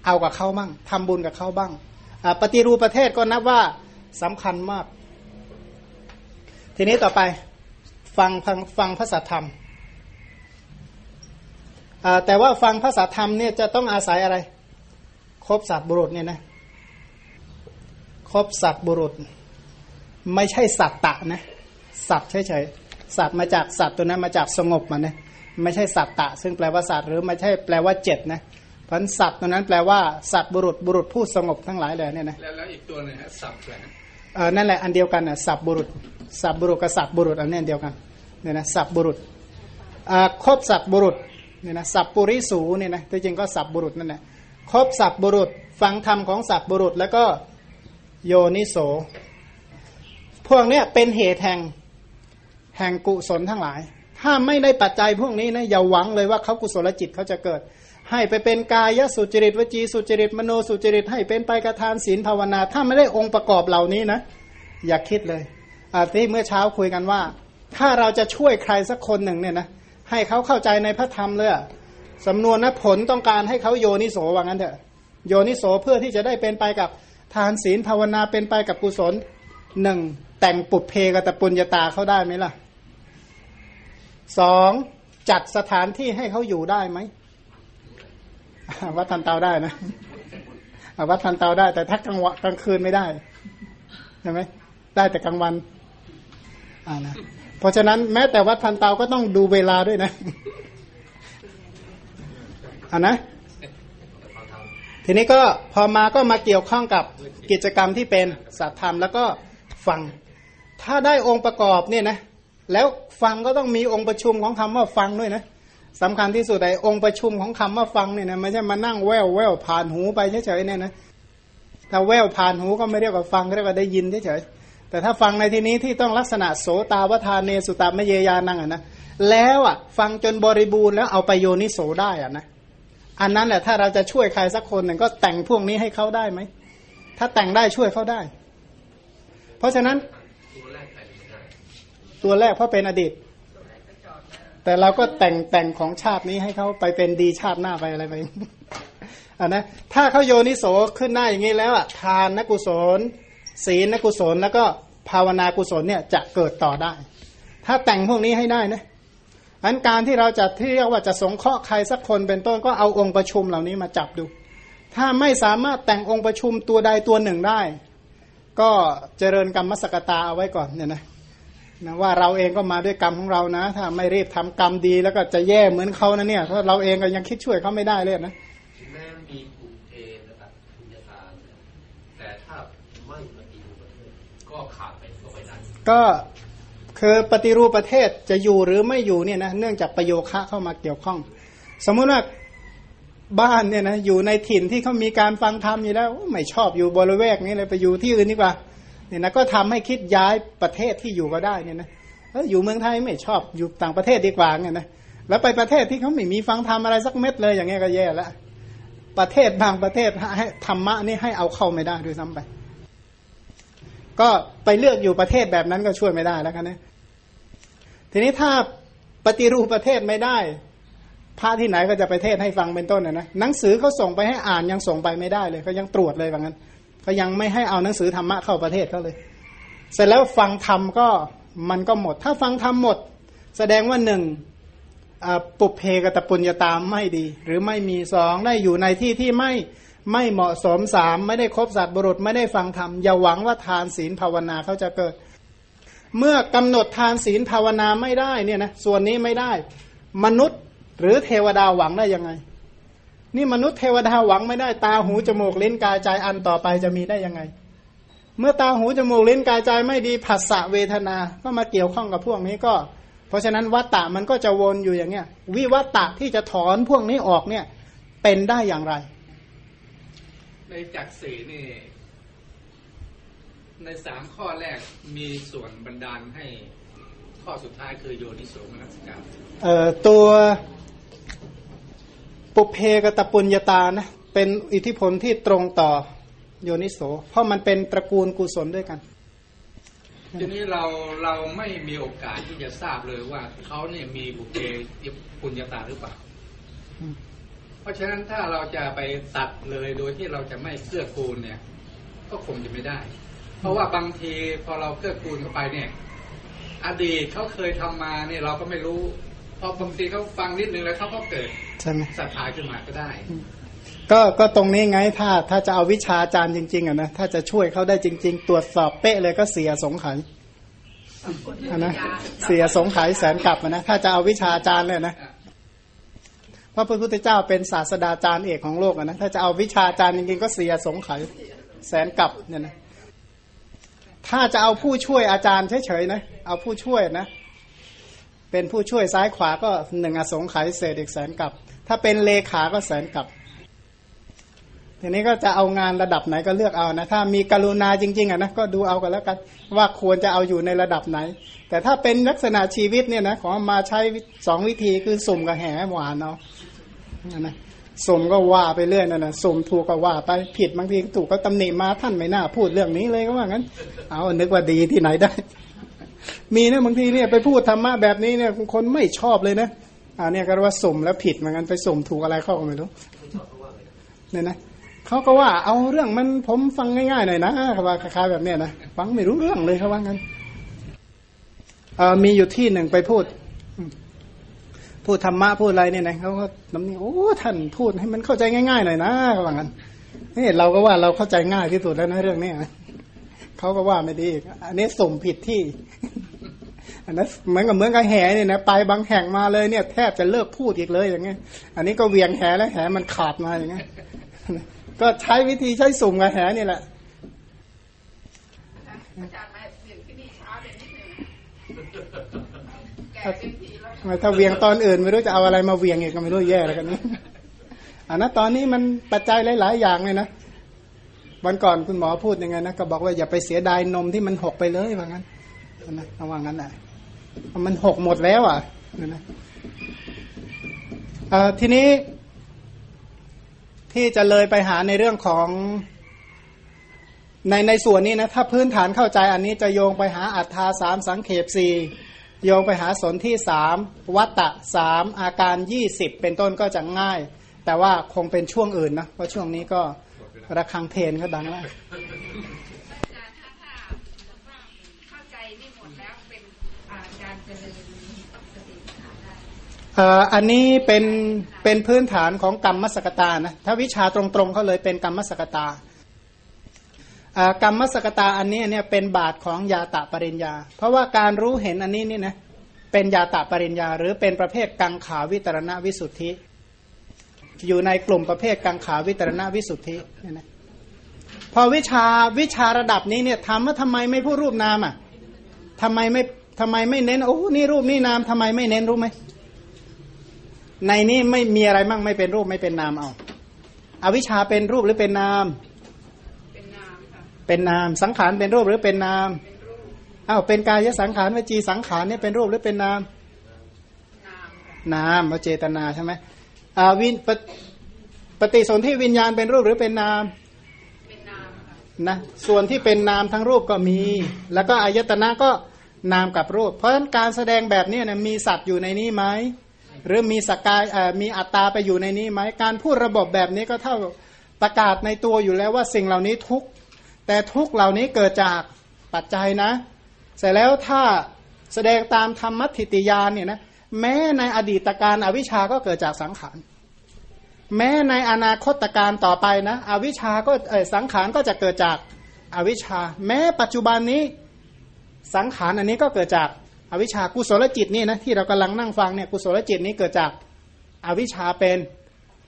เอากับเขาบ้างทำบุญกับเขาบ้างปฏิรูปประเทศก็นับว่าสำคัญมาก ทีนี้ต่อไปฟังฟังฟังภาษาธรรม แต่ว่าฟังภาษาธรรมเนี่ยจะต้องอาศัยอะไร ครบสัตว์บุรุษเนี่ยนะครบสัตว์บุรุษ ไม่ใช่สัตตะนะ สัตว์เฉยๆสัตว์มาจากสัตว์ตัวนั้นมาจากสงบมันนะไม่ใช่สัตตะ ซึ่งแปลว่าสัตว์หรือไม่ใช่แปลว่าเจ็ดนะพันสัตว์ตัวนั้นแปลว่าสัตว์บุรุษบุรุษผู้สงบทั้งหลายเลยเนี่ยนะแล้วอีกตัวนึงฮะสัตว์อะไรเออนั่นแหละอันเดียวกันนะสัตว์บุรุษสัตว์บุรุษกับสัตว์บุรุษอันนี้เดียวกันเนี่ยนะสัตว์บุรุษอ่าครบสัตว์บุรุษ เนี่ยนะสัพปุริสูเนี่ยนะที่จริงก็สัพบุรุษนั่นแหละครบสัพบุรุษ ฟังธรรมของสัพบุรุษ แล้วก็โยนิโส พวกเนี้ยเป็นเหตุแห่งแห่งกุศลทั้งหลาย ถ้าไม่ได้ปัจจัยพวกนี้นะอย่าหวังเลยว่าเขากุศลจิตเขาจะเกิด ให้ไปเป็นกายสุจริตวจีสุจริตมโนสุจริต ให้เป็นไปกระทานศีลภาวนา ถ้าไม่ได้องค์ประกอบเหล่านี้นะ อย่าคิดเลยอาที่เมื่อเช้าคุยกันว่า ถ้าเราจะช่วยใครสักคนหนึ่งเนี่ยนะ ให้เขาเข้าใจในพระธรรมเลยสำนวนนะผลต้องการให้เขาโยนิโสว่างั้นเถอะโยนิโสเพื่อที่จะได้เป็นไปกับทานศีลภาวนาเป็นไปกับกุศลหนึ่งแต่งปุบเพกตปุญญาตาเขาได้ไหมล่ะสองจัดสถานที่ให้เขาอยู่ได้ไหมวัดทันเตาได้นะวัดทันเตาได้ แต่ถ้ากลางวันกลางคืนไม่ได้ใช่ไหมได้แต่กลางวันอ่านะ เพราะฉะนั้นแม้แต่วัดทันเตาก็ต้องดูเวลาด้วยนะอันนะ ทีนี้ก็พอมาก็มาเกี่ยวข้องกับกิจกรรมที่เป็นสัตธรรมแล้วก็ฟัง ถ้าได้องค์ประกอบเนี่ยนะ แล้วฟังก็ต้องมีองค์ประชุมของคำว่าฟังด้วยนะสำคัญที่สุดไอ้องค์ประชุมของคำว่าฟังเนี่ยนะไม่ใช่มานั่งแววแววผ่านหูไปเฉยๆเนี่ยนะถ้าแววผ่านหูก็ไม่เรียกว่าฟังเรียกว่าได้ยินเฉยๆ แต่ถ้าฟังในที่นี้ที่ต้องลักษณะโสตาวทานเนสุตามเยยานังอะนะแล้วอะฟังจนบริบูรณ์แล้วเอาไปโยนิโสได้อะนะอันนั้นแหละถ้าเราจะช่วยใครสักคนหนึ่งก็แต่งพวกนี้ให้เขาได้ไหมถ้าแต่งได้ช่วยเขาได้ เพราะฉะนั้น ตัวแรกเพราะเป็นอดีต แต่เราก็แต่งแต่งของชาตินี้ให้เขาไปเป็นดีชาติหน้าไปอะไรไปอ่านะถ้าเขาโยนิโสขึ้นหน้าอย่างนี้แล้วอะทานนกุศล ศีลนกุศลแล้วก็ภาวนากุศลเนี่ยจะเกิดต่อได้ ถ้าแต่งพวกนี้ให้ได้นะอันการที่เราจะที่เรียกว่าจะสงเคราะห์ใครสักคนเป็นต้นก็เอาองค์ประชุมเหล่านี้มาจับดู ถ้าไม่สามารถแต่งองค์ประชุมตัวใดตัวหนึ่งได้ ก็เจริญกรรมสกตาเอาไว้ก่อนเนี่ยนะนะว่าเราเองก็มาด้วยกรรมของเรานะ ถ้าไม่รีบทำกรรมดีแล้วก็จะแย่เหมือนเขานะเนี่ยเพราะเราเองก็ยังคิดช่วยเขาไม่ได้เลยนะ แม้มีกลุ่มเอนะครับคุณยตาเนี่ยแต่ถ้าไม่ปฏิรูปประเทศก็ขาดไปก็ไปได้ ก็คือปฏิรูปประเทศจะอยู่หรือไม่อยู่เนี่ยนะเนื่องจากประโยคะเข้ามาเกี่ยวข้อง สมมุติว่าบ้านเนี่ยนะอยู่ในถิ่นที่เขามีการฟังธรรมอยู่แล้วไม่ชอบอยู่บริเวณนี้เลยไปอยู่ที่อื่นดีกว่าเนี่ยนะก็ทำให้คิดย้ายประเทศที่อยู่ก็ได้เนี่ยนะอยู่เมืองไทยไม่ชอบอยู่ต่างประเทศดีกว่าเนี่ยนะแล้วไปประเทศที่เขาไม่มีฟังธรรมอะไรสักเม็ดเลยอย่างเงี้ยก็แย่แล้วประเทศบางประเทศให้ธรรมะนี่ให้เอาเข้าไม่ได้ด้วยซ้ำไป ก็ไปเลือกอยู่ประเทศแบบนั้นก็ช่วยไม่ได้แล้วกันนะทีนี้ถ้าปฏิรูปประเทศไม่ได้พระที่ไหนก็จะไปเทศให้ฟังเป็นต้นนะนะหนังสือเขาส่งไปให้อ่านยังส่งไปไม่ได้เลยเขายังตรวจเลยว่างั้นเขายังไม่ให้เอาหนังสือธรรมะเข้าประเทศเขาเลย เสร็จแล้วฟังธรรมก็มันก็หมด ถ้าฟังธรรมหมด แสดงว่าหนึ่งอ่าปุเพกตปุญญาตามไม่ดี หรือไม่มีสองได้อยู่ในที่ที่ไม่ ไม่เหมาะสมสามไม่ได้คบสัตว์บุรุษไม่ได้ฟังธรรมอย่าหวังว่าทานศีลภาวนาเขาจะเกิด เมื่อกำหนดทานศีลภาวนาไม่ได้เนี่ยนะส่วนนี้ไม่ได้ มนุษย์หรือเทวดาหวังได้ยังไง นี่มนุษย์เทวดาหวังไม่ได้ตาหูจมูกลิ้นกายใจอันต่อไปจะมีได้ยังไง เมื่อตาหูจมูกลิ้นกายใจไม่ดีผัสสะเวทนา ก็มาเกี่ยวข้องกับพวกนี้ก็ เพราะฉะนั้นวัตตะมันก็จะวนอยู่อย่างเงี้ยวิวัตตะที่จะถอนพวกนี้ออกเนี่ยเป็นได้อย่างไร ในจักสีนี่ ในสามข้อแรกมีส่วนบันดาลให้ ข้อสุดท้ายคือโยนิโสมนสิการเอ่อตัวปุเพกตปุญญาตานะเป็นอิทธิพลที่ตรงต่อโยนิโส เพราะมันเป็นตระกูลกุศลด้วยกันทีนี้เราเราไม่มีโอกาสที่จะทราบเลยว่าเขาเนี่ยมีบุเพปุญญาตาหรือเปล่าอืมเพ ราะฉะนั้นถ้าเราจะไปตัดเลยโดยที่เราจะไม่เกื้อกูลเนี่ย ก็คงจะไม่ได้ เพราะว่าบางทีพอเราเกื้อกูลเข้าไปเนี่ย อดีตเขาเคยทำมาเนี่ยเราก็ไม่รู้พอบางทีเขาฟังนิดนึงแล้วเขาก็เกิดใช่ไหมศรัทธาขึ้นมาก็ได้ ก็ก็ตรงนี้ไงถ้าถ้าจะเอาวิชาอาจารย์จริง ๆอะนะถ้าจะช่วยเขาได้จริง ๆ ตรวจสอบเป๊ะเลยก็เสียสงไขยอะนะเสียสงไขยแสนกลับอะนะถ้าจะเอาวิชาอาจารย์เลยนะเพราะพระพุทธเจ้าเป็นศาสดาจารย์เอกของโลกนะถ้าจะเอาวิชาอาจารย์จริงๆก็เสียสงไขยแสนกลับเนี่ยนะถ้าจะเอาผู้ช่วยอาจารย์เฉยๆนะเอาผู้ช่วยนะ เป็นผู้ช่วยซ้ายขวาก็หนึ่งอสงไขยเศษอีกแสนกลับ ถ้าเป็นเลขาก็แสนกลับทีนี้ก็จะเอางานระดับไหนก็เลือกเอานะ ถ้ามีกรุณาจริงๆอะนะก็ดูเอากันแล้วกัน ว่าควรจะเอาอยู่ในระดับไหน แต่ถ้าเป็นลักษณะชีวิตเนี่ยนะขอมาใช้สองวิธีคือสุ่มกับแห่หวานเอาะ นะสมก็ว่าไปเรื่อยนั่นนะสมถูกก็ว่าไปผิดบางทีถูกก็ตำหนิมาท่านไม่น่าพูดเรื่องนี้เลยก็ว่างั้น เอานึกว่าดีที่ไหนได้ มีนะบางทีเนี่ยไปพูดธรรมะแบบนี้เนี่ยคนไม่ชอบเลยนะอ่าเนี่ยก็ว่าสมแล้วผิดเหมือนกันไปสมถูกอะไรเข้าก็ไม่รู้เนี่ยนะเขาก็ว่าเอาเรื่องมันผมฟังง่ายๆหน่อยนะเขาว่าคล้ายๆแบบเนี้ยนะฟังไม่รู้เรื่องเลยเขาว่างั้นเออมีอยู่ที่หนึ่งไปพูด พูดธรรมะพูดอะไรเนี่ยนะเขาก็น้ำนี่โอ้ท่านพูดให้มันเข้าใจง่ายๆหน่อยนะเขาว่างั้นนี่เราก็ว่าเราเข้าใจง่ายที่สุดแล้วนะเรื่องเนี้ยนะเขาก็ว่าไม่ดีอีกอันนี้สุ่มผิดที่ อันนั้นเหมือนกับเหมือนกับแห่เนี่ยนะไปบางแห่งมาเลยเนี่ย แทบจะเลิกพูดอีกเลยอย่างเงี้ย อันนี้ก็เวียงแห่แล้วแห่มันขาดมาอย่างเงี้ยก็ใช้วิธีใช้สุ่มกับแห่นี่แหละอาจารย์มาเรียนที่นี่ช้าเป็นนิดนึงแก่เต็มทีแล้ว ถ้าเวียงตอนอื่นไม่รู้จะเอาอะไรมาเวียงอีกก็ไม่รู้แย่แล้วกันนี้อันนั้นตอนนี้มันปัจจัยหลาย ๆ อย่างเลยนะวันก่อนคุณหมอพูดยังไงนะก็บอกว่าอย่าไปเสียดายนมที่มันหกไปเลยว่างั้นนะเอาว่างั้นแหละมันหกหมดแล้วอะนะทีนี้ที่จะเลยไปหาในเรื่องของในในส่วนนี้นะถ้าพื้นฐานเข้าใจอันนี้จะโยงไปหาอัฏฐาสามสังเขปสี่ โยงไปหาสนที่สามวัตตะสามอาการยี่สิบเป็นต้นก็จะง่าย แต่ว่าคงเป็นช่วงอื่นนะเพราะช่วงนี้ก็ระฆังเพลนก็ดังแล้วเข้าใจนี่หมดแล้วเป็นการเจริญสติปัฏฐานได้เอ่ออันนี้เป็นเป็นพื้นฐานของกรรมมสกตานะถ้าวิชาตรงๆเขาเลยเป็นกรรมมสกตาอ่า กรรมมสกตาอันนี้เนี่ยเป็นบาทของยาตะปริญญา เพราะว่าการรู้เห็นอันนี้นี่นะเป็นยาตะปริญญา หรือเป็นประเภทกังขาวิตรณวิสุทธิ อยู่ในกลุ่มประเภทกังขาวิตรณวิสุทธิเนี่ยนะพอวิชาวิชาระดับนี้เนี่ยถามว่าทำไมไม่พูดรูปนามอะทำไมไม่ทำไมไม่เน้นโอ้นี่รูปนี่นามทำไมไม่เน้นรู้ไหมในนี้ไม่มีอะไรมั่งไม่เป็นรูปไม่เป็นนามเอาอาวิชาเป็นรูปหรือเป็นนาม เป็นนามสังขารเป็นรูปหรือเป็นนามอ้าวเป็นกายสังขารวจีสังขารเนี่ยเป็นรูปหรือเป็นนาม นามค่ะนามวเจตนาใช่ไหมอ่าวินปฏปฏิสนธิวิญญาณเป็นรูปหรือเป็นนามเป็นนามค่ะนะส่วนที่เป็นนามทั้งรูปก็มี แล้วก็อายตนะก็นามกับรูป เพราะฉะนั้นการแสดงแบบนี้นะมีสัตว์อยู่ในนี้ไหมหรือมีสกายเอ่อมีอัตตาไปอยู่ในนี้ไหมการพูดระบบแบบนี้ก็เท่าประกาศในตัวอยู่แล้วว่าสิ่งเหล่านี้ทุกข์ แต่ทุกเหล่านี้เกิดจากปัจจัยนะ เสร็จแล้วถ้าแสดงตามธรรมทิติยานเนี่ยนะแม้ในอดีตการอวิชาก็เกิดจากสังขาร แม้ในอนาคตการต่อไปนะ อวิชาก็สังขารก็จะเกิดจากอวิชชา แม้ปัจจุบันนี้สังขารอันนี้ก็เกิดจากอวิชชากุศลจิตนี่นะที่เรากำลังนั่งฟังเนี่ยกุศลจิตนี้เกิดจากอวิชชาเป็น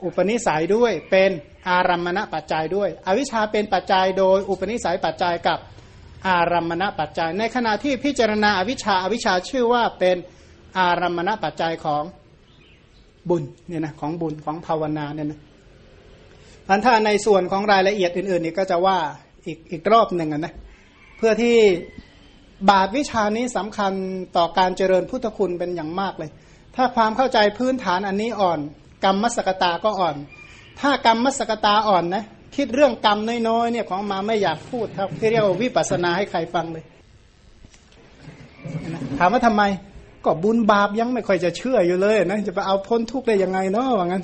อุปนิสัยด้วยเป็น อารัมมณปัจจัยด้วย อวิชชาเป็นปัจจัยโดยอุปนิสัยปัจจัยกับอารัมมณปัจจัย ในขณะที่พิจารณาอวิชชาอวิชชาชื่อว่าเป็นอารัมมณปัจจัยของบุญเนี่ยนะของบุญของภาวนาเนี่ยนะอันถ้าในส่วนของรายละเอียดอื่นๆนี่ก็จะว่าอีกอีกรอบหนึ่งนะเพื่อที่บาทวิชานี้สำคัญต่อการเจริญพุทธคุณเป็นอย่างมากเลย ถ้าความเข้าใจพื้นฐานอันนี้อ่อน กรรมมสกตาก็อ่อน ถ้ากรรมมสกตาอ่อนนะคิดเรื่องกรรมน้อยๆเนี่ยของมาไม่อยากพูดครับที่เรียกว่าวิปัสสนาให้ใครฟังเลยถามว่าทำไม ก็บุญบาปยังไม่ค่อยจะเชื่ออยู่เลยนะจะไปเอาพ้นทุกข์ได้ยังไงเนาะว่างั้น